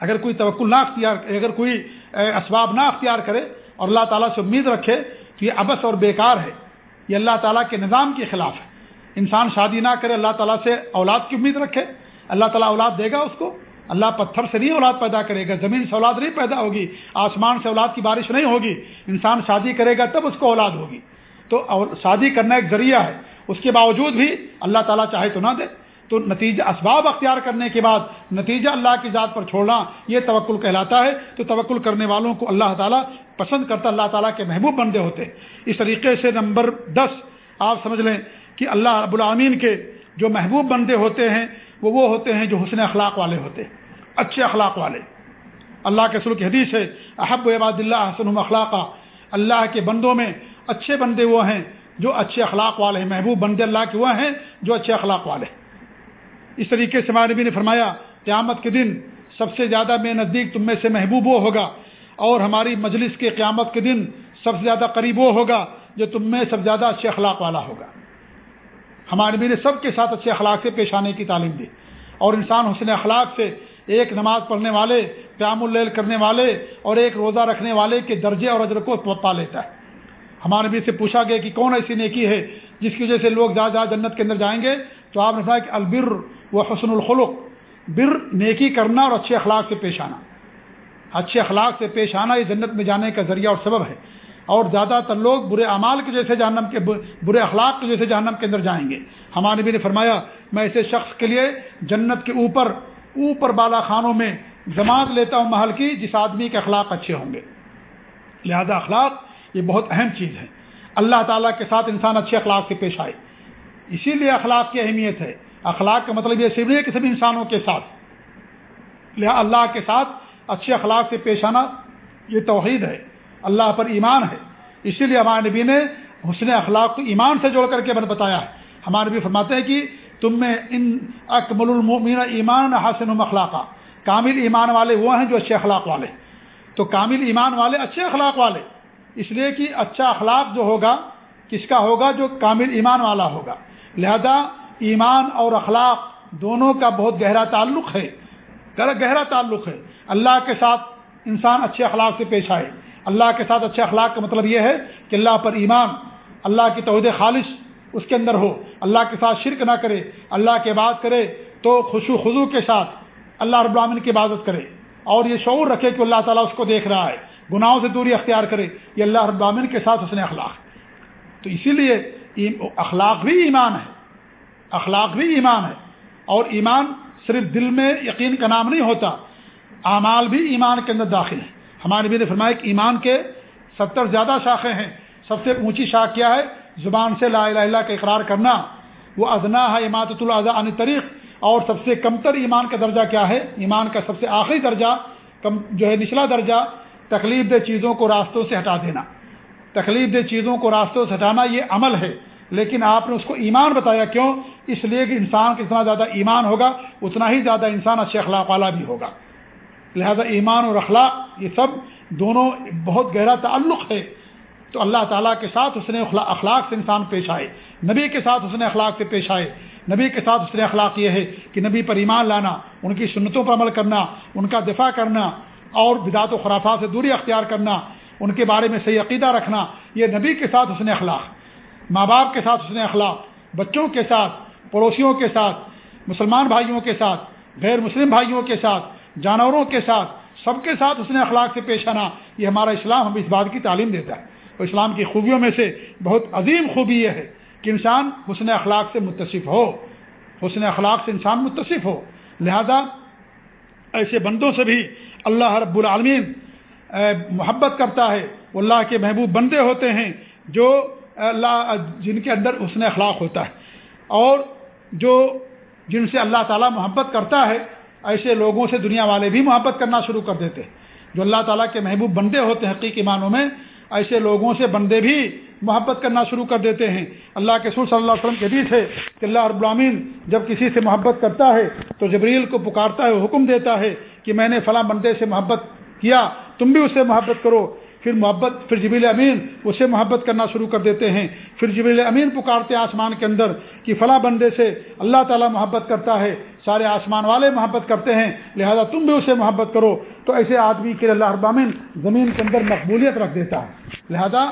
اگر کوئی توکل نہ اختیار اگر کوئی اسباب نہ اختیار کرے اور اللہ تعالیٰ سے امید رکھے تو یہ ابس اور بیکار ہے، یہ اللہ تعالیٰ کے نظام کے خلاف ہے۔ انسان شادی نہ کرے، اللہ تعالیٰ سے اولاد کی امید رکھے۔ اللہ تعالیٰ اولاد دے گا اس کو۔ اللہ پتھر سے نہیں اولاد پیدا کرے گا، زمین سے اولاد نہیں پیدا ہوگی، آسمان سے اولاد کی بارش نہیں ہوگی۔ انسان شادی کرے گا تب اس کو اولاد ہوگی۔ تو شادی کرنا ایک ذریعہ ہے۔ اس کے باوجود بھی اللہ تعالیٰ چاہے تو نہ دے۔ تو نتیجہ اسباب اختیار کرنے کے بعد نتیجہ اللہ کی ذات پر چھوڑنا یہ توکل کہلاتا ہے۔ تو توکل کرنے والوں کو اللہ تعالیٰ پسند کرتا، اللہ تعالیٰ کے محبوب بندے ہوتے۔ اس طریقے سے نمبر دس، آپ سمجھ لیں کہ اللہ رب العامین کے جو محبوب بندے ہوتے ہیں، وہ وہ ہوتے ہیں جو حسن اخلاق والے ہوتے ہیں اچھے اخلاق والے۔ اللہ کے سلو کی حدیث ہے، احب عباد اللہ حسن اخلاقہ اللہ کے بندوں میں اچھے بندے وہ ہیں جو اچھے اخلاق والے ہیں، محبوب بندے اللہ کے وہ ہیں جو اچھے اخلاق والے۔ ہیں اس طریقے سے نبی نے فرمایا، قیامت کے دن سب سے زیادہ بے نزدیک تم میں سے محبوب وہ ہوگا اور ہماری مجلس کے قیامت کے دن سب سے زیادہ قریب وہ ہوگا جو تم میں سب سے زیادہ اچھے اخلاق والا ہوگا۔ ہمارے نبی نے سب کے ساتھ اچھے اخلاق سے پیش آنے کی تعلیم دی اور انسان حسن اخلاق سے ایک نماز پڑھنے والے، قیام اللیل کرنے والے اور ایک روزہ رکھنے والے کے درجے اور اجر کو پا لیتا ہے۔ ہمارے نبی سے پوچھا گیا کہ کون ایسی نیکی ہے جس کی وجہ سے لوگ زیادہ زیادہ جنت کے اندر جائیں گے؟ تو آپ نے کہا کہ البر و حسن الخلق، بر نیکی کرنا اور اچھے اخلاق سے پیش آنا۔ اچھے اخلاق سے پیش آنا یہ جنت میں جانے کا ذریعہ اور سبب ہے۔ اور زیادہ تر لوگ برے اعمال کے جیسے جہنم کے، برے اخلاق کے جیسے جہنم کے اندر جائیں گے۔ ہمارے نبی نے فرمایا، میں ایسے شخص کے لیے جنت کے اوپر اوپر بالا خانوں میں جماعت لیتا ہوں، محل کی، جس آدمی کے اخلاق اچھے ہوں گے۔ لہذا اخلاق یہ بہت اہم چیز ہے۔ اللہ تعالیٰ کے ساتھ انسان اچھے اخلاق سے پیش آئے۔ اسی لیے اخلاق کی اہمیت ہے۔ اخلاق کا مطلب یہ صرف نہیں ہے کہ سبھی انسانوں کے ساتھ۔ لہٰذا اللہ کے ساتھ اچھے اخلاق سے پیش آنا یہ توحید ہے۔ اللہ پر ایمان ہے۔ اسی لیے ہمارے نبی نے حسن اخلاق کو ایمان سے جوڑ کر کے بتایا ہے۔ ہمارے نبی فرماتے ہیں کہ تم میں ان اکمل المین ایمان حسن اخلاقہ کامل ایمان والے وہ ہیں جو اچھے اخلاق والے۔ تو کامل ایمان والے اچھے اخلاق والے۔ اس لیے کہ اچھا اخلاق جو ہوگا، کس کا ہوگا؟ جو کامل ایمان والا ہوگا۔ لہذا ایمان اور اخلاق دونوں کا بہت گہرا تعلق ہے۔ گہرا تعلق ہے۔ اللہ کے ساتھ انسان اچھے اخلاق سے پیش آئے۔ اللہ کے ساتھ اچھے اخلاق کا مطلب یہ ہے کہ اللہ پر ایمان، اللہ کی توحید خالص اس کے اندر ہو۔ اللہ کے ساتھ شرک نہ کرے۔ اللہ کے بات کرے تو خوشو خضو کے ساتھ اللہ رب العالمین کی عبادت کرے۔ اور یہ شعور رکھے کہ اللہ تعالیٰ اس کو دیکھ رہا ہے۔ گناہوں سے دوری اختیار کرے۔ یہ اللہ رب العالمین کے ساتھ اس نے اخلاق تو اسی لیے اخلاق بھی ایمان ہے۔ اخلاق بھی ایمان ہے۔ اور ایمان صرف دل میں یقین کا نام نہیں ہوتا، اعمال بھی ایمان کے اندر داخل ہے ہمارے نبی نے فرمایا کہ ایمان کے ستر زیادہ شاخیں ہیں۔ سب سے اونچی شاخ کیا ہے؟ زبان سے لا الہ اللہ کا اقرار کرنا۔ وہ ازنا ہے اماطۃ الضا عن طریق اور سب سے کمتر ایمان کا درجہ کیا ہے؟ ایمان کا سب سے آخری درجہ، کم جو ہے نچلا درجہ، تکلیف دہ چیزوں کو راستوں سے ہٹا دینا۔ تکلیف دہ چیزوں کو راستوں سے ہٹانا یہ عمل ہے۔ لیکن آپ نے اس کو ایمان بتایا کیوں؟ اس لیے کہ انسان کا جتنا زیادہ ایمان ہوگا، اتنا ہی زیادہ انسان اچھے اخلاق والا بھی ہوگا۔ لہذا ایمان اور اخلاق یہ سب دونوں بہت گہرا تعلق ہے۔ تو اللہ تعالیٰ کے ساتھ اس نے اخلاق سے انسان پیش آئے۔ نبی کے ساتھ اس نے اخلاق سے پیش آئے۔ نبی کے ساتھ اس نے اخلاق یہ ہے کہ نبی پر ایمان لانا، ان کی سنتوں پر عمل کرنا، ان کا دفاع کرنا اور بدعت و خرافات سے دوری اختیار کرنا۔ ان کے بارے میں صحیح عقیدہ رکھنا، یہ نبی کے ساتھ اس نے اخلاق، ماں باپ کے ساتھ اس نے اخلاق، بچوں کے ساتھ، پڑوسیوں کے ساتھ، مسلمان بھائیوں کے ساتھ، غیر مسلم بھائیوں کے ساتھ، جانوروں کے ساتھ، سب کے ساتھ اس نے اخلاق سے پیش آنا، یہ ہمارا اسلام ہم اس بات کی تعلیم دیتا ہے۔ اور اسلام کی خوبیوں میں سے بہت عظیم خوبی یہ ہے کہ انسان حسن اخلاق سے متصف ہو، حسن اخلاق سے انسان متصف ہو۔ لہذا ایسے بندوں سے بھی اللہ رب العالمین محبت کرتا ہے۔ وہ اللہ کے محبوب بندے ہوتے ہیں جو اللہ، جن کے اندر حسن اخلاق ہوتا ہے۔ اور جو جن سے اللہ تعالیٰ محبت کرتا ہے، ایسے لوگوں سے دنیا والے بھی محبت کرنا شروع کر دیتے ہیں۔ جو اللہ تعالیٰ کے محبوب بندے ہوتے ہیں حقیقی معنوں میں، ایسے لوگوں سے بندے بھی محبت کرنا شروع کر دیتے ہیں۔ اللہ کے سور صلی اللہ علیہ وسلم کے بھی تھے کہ اللہ رب العامین جب کسی سے محبت کرتا ہے تو جبریل کو پکارتا ہے، حکم دیتا ہے کہ میں نے فلاں بندے سے محبت کیا تم بھی اس سے محبت کرو۔ پھر محبت، پھر جبیل امین اسے محبت کرنا شروع کر دیتے ہیں۔ پھر جبیل امین پکارتے آسمان کے اندر کہ فلاں بندے سے اللہ تعالیٰ محبت کرتا ہے، سارے آسمان والے محبت کرتے ہیں، لہذا تم بھی اسے محبت کرو۔ تو ایسے آدمی کے اللہ ابامن زمین کے اندر مقبولیت رکھ دیتا ہے۔ لہذا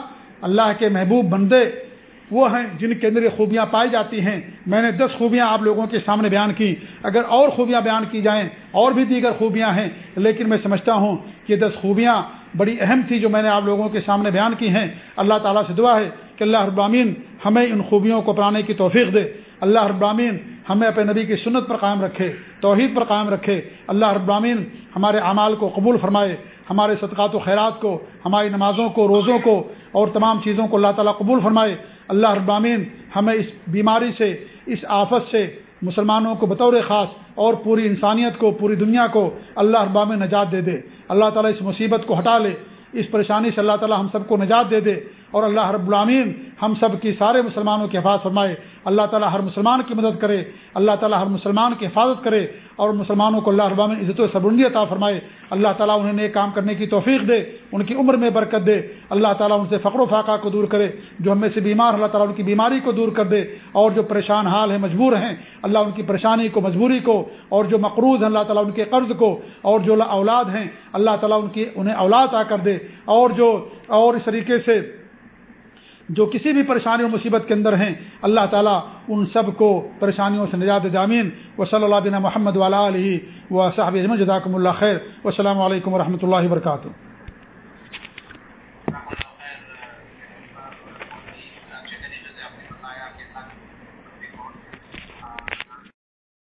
اللہ کے محبوب بندے وہ ہیں جن کے اندر یہ خوبیاں پائی جاتی ہیں۔ میں نے دس خوبیاں آپ لوگوں کے سامنے بیان کی۔ اگر اور خوبیاں بیان کی جائیں، اور بھی دیگر خوبیاں ہیں۔ لیکن میں سمجھتا ہوں کہ دس خوبیاں بڑی اہم تھی جو میں نے آپ لوگوں کے سامنے بیان کی ہیں۔ اللہ تعالیٰ سے دعا ہے کہ اللہ ابرامین ہمیں ان خوبیوں کو اپنانے کی توفیق دے۔ اللہ ابرامین ہمیں اپنے نبی کی سنت پر قائم رکھے، توحید پر قائم رکھے۔ اللہ ابرامین ہمارے اعمال کو قبول فرمائے، ہمارے صدقات و خیرات کو، ہماری نمازوں کو، روزوں کو اور تمام چیزوں کو اللہ تعالیٰ قبول فرمائے۔ اللہ ابامین ہمیں اس بیماری سے، اس آفت سے مسلمانوں کو بطور خاص اور پوری انسانیت کو، پوری دنیا کو اللہ ابام نجات دے دے۔ اللہ تعالیٰ اس مصیبت کو ہٹا لے، اس پریشانی سے اللہ تعالیٰ ہم سب کو نجات دے دے۔ اور اللہ رب العامین ہم سب کی سارے مسلمانوں کی حفاظت فرمائے۔ اللہ تعالیٰ ہر مسلمان کی مدد کرے۔ اللہ تعالیٰ ہر مسلمان کی حفاظت کرے۔ اور مسلمانوں کو اللہ ربام عزت و سبرندی عطا فرمائے۔ اللہ تعالیٰ انہیں نیک کام کرنے کی توفیق دے، ان کی عمر میں برکت دے۔ اللہ تعالیٰ ان سے فقر و فاقہ کو دور کرے، جو ہم میں سے بیمار، اللہ تعالیٰ ان کی بیماری کو دور کر دے۔ اور جو پریشان حال ہیں، مجبور ہیں، اللہ ان کی پریشانی کو، مجبوری کو، اور جو مقروض ہیں، اللہ تعالیٰ ان کے قرض کو، اور جو اولاد ہیں، اللہ تعالیٰ ان کی، انہیں اولاد آ کر دے۔ اور جو، اور اس طریقے سے جو کسی بھی پریشانی اور مصیبت کے اندر ہیں، اللہ تعالیٰ ان سب کو پریشانیوں سے نجات جامین و صلی اللہ بن محمد والا علیہ و صاحب جداکم اللہ خیر۔ و السلام علیکم و رحمۃ اللہ وبرکاتہ۔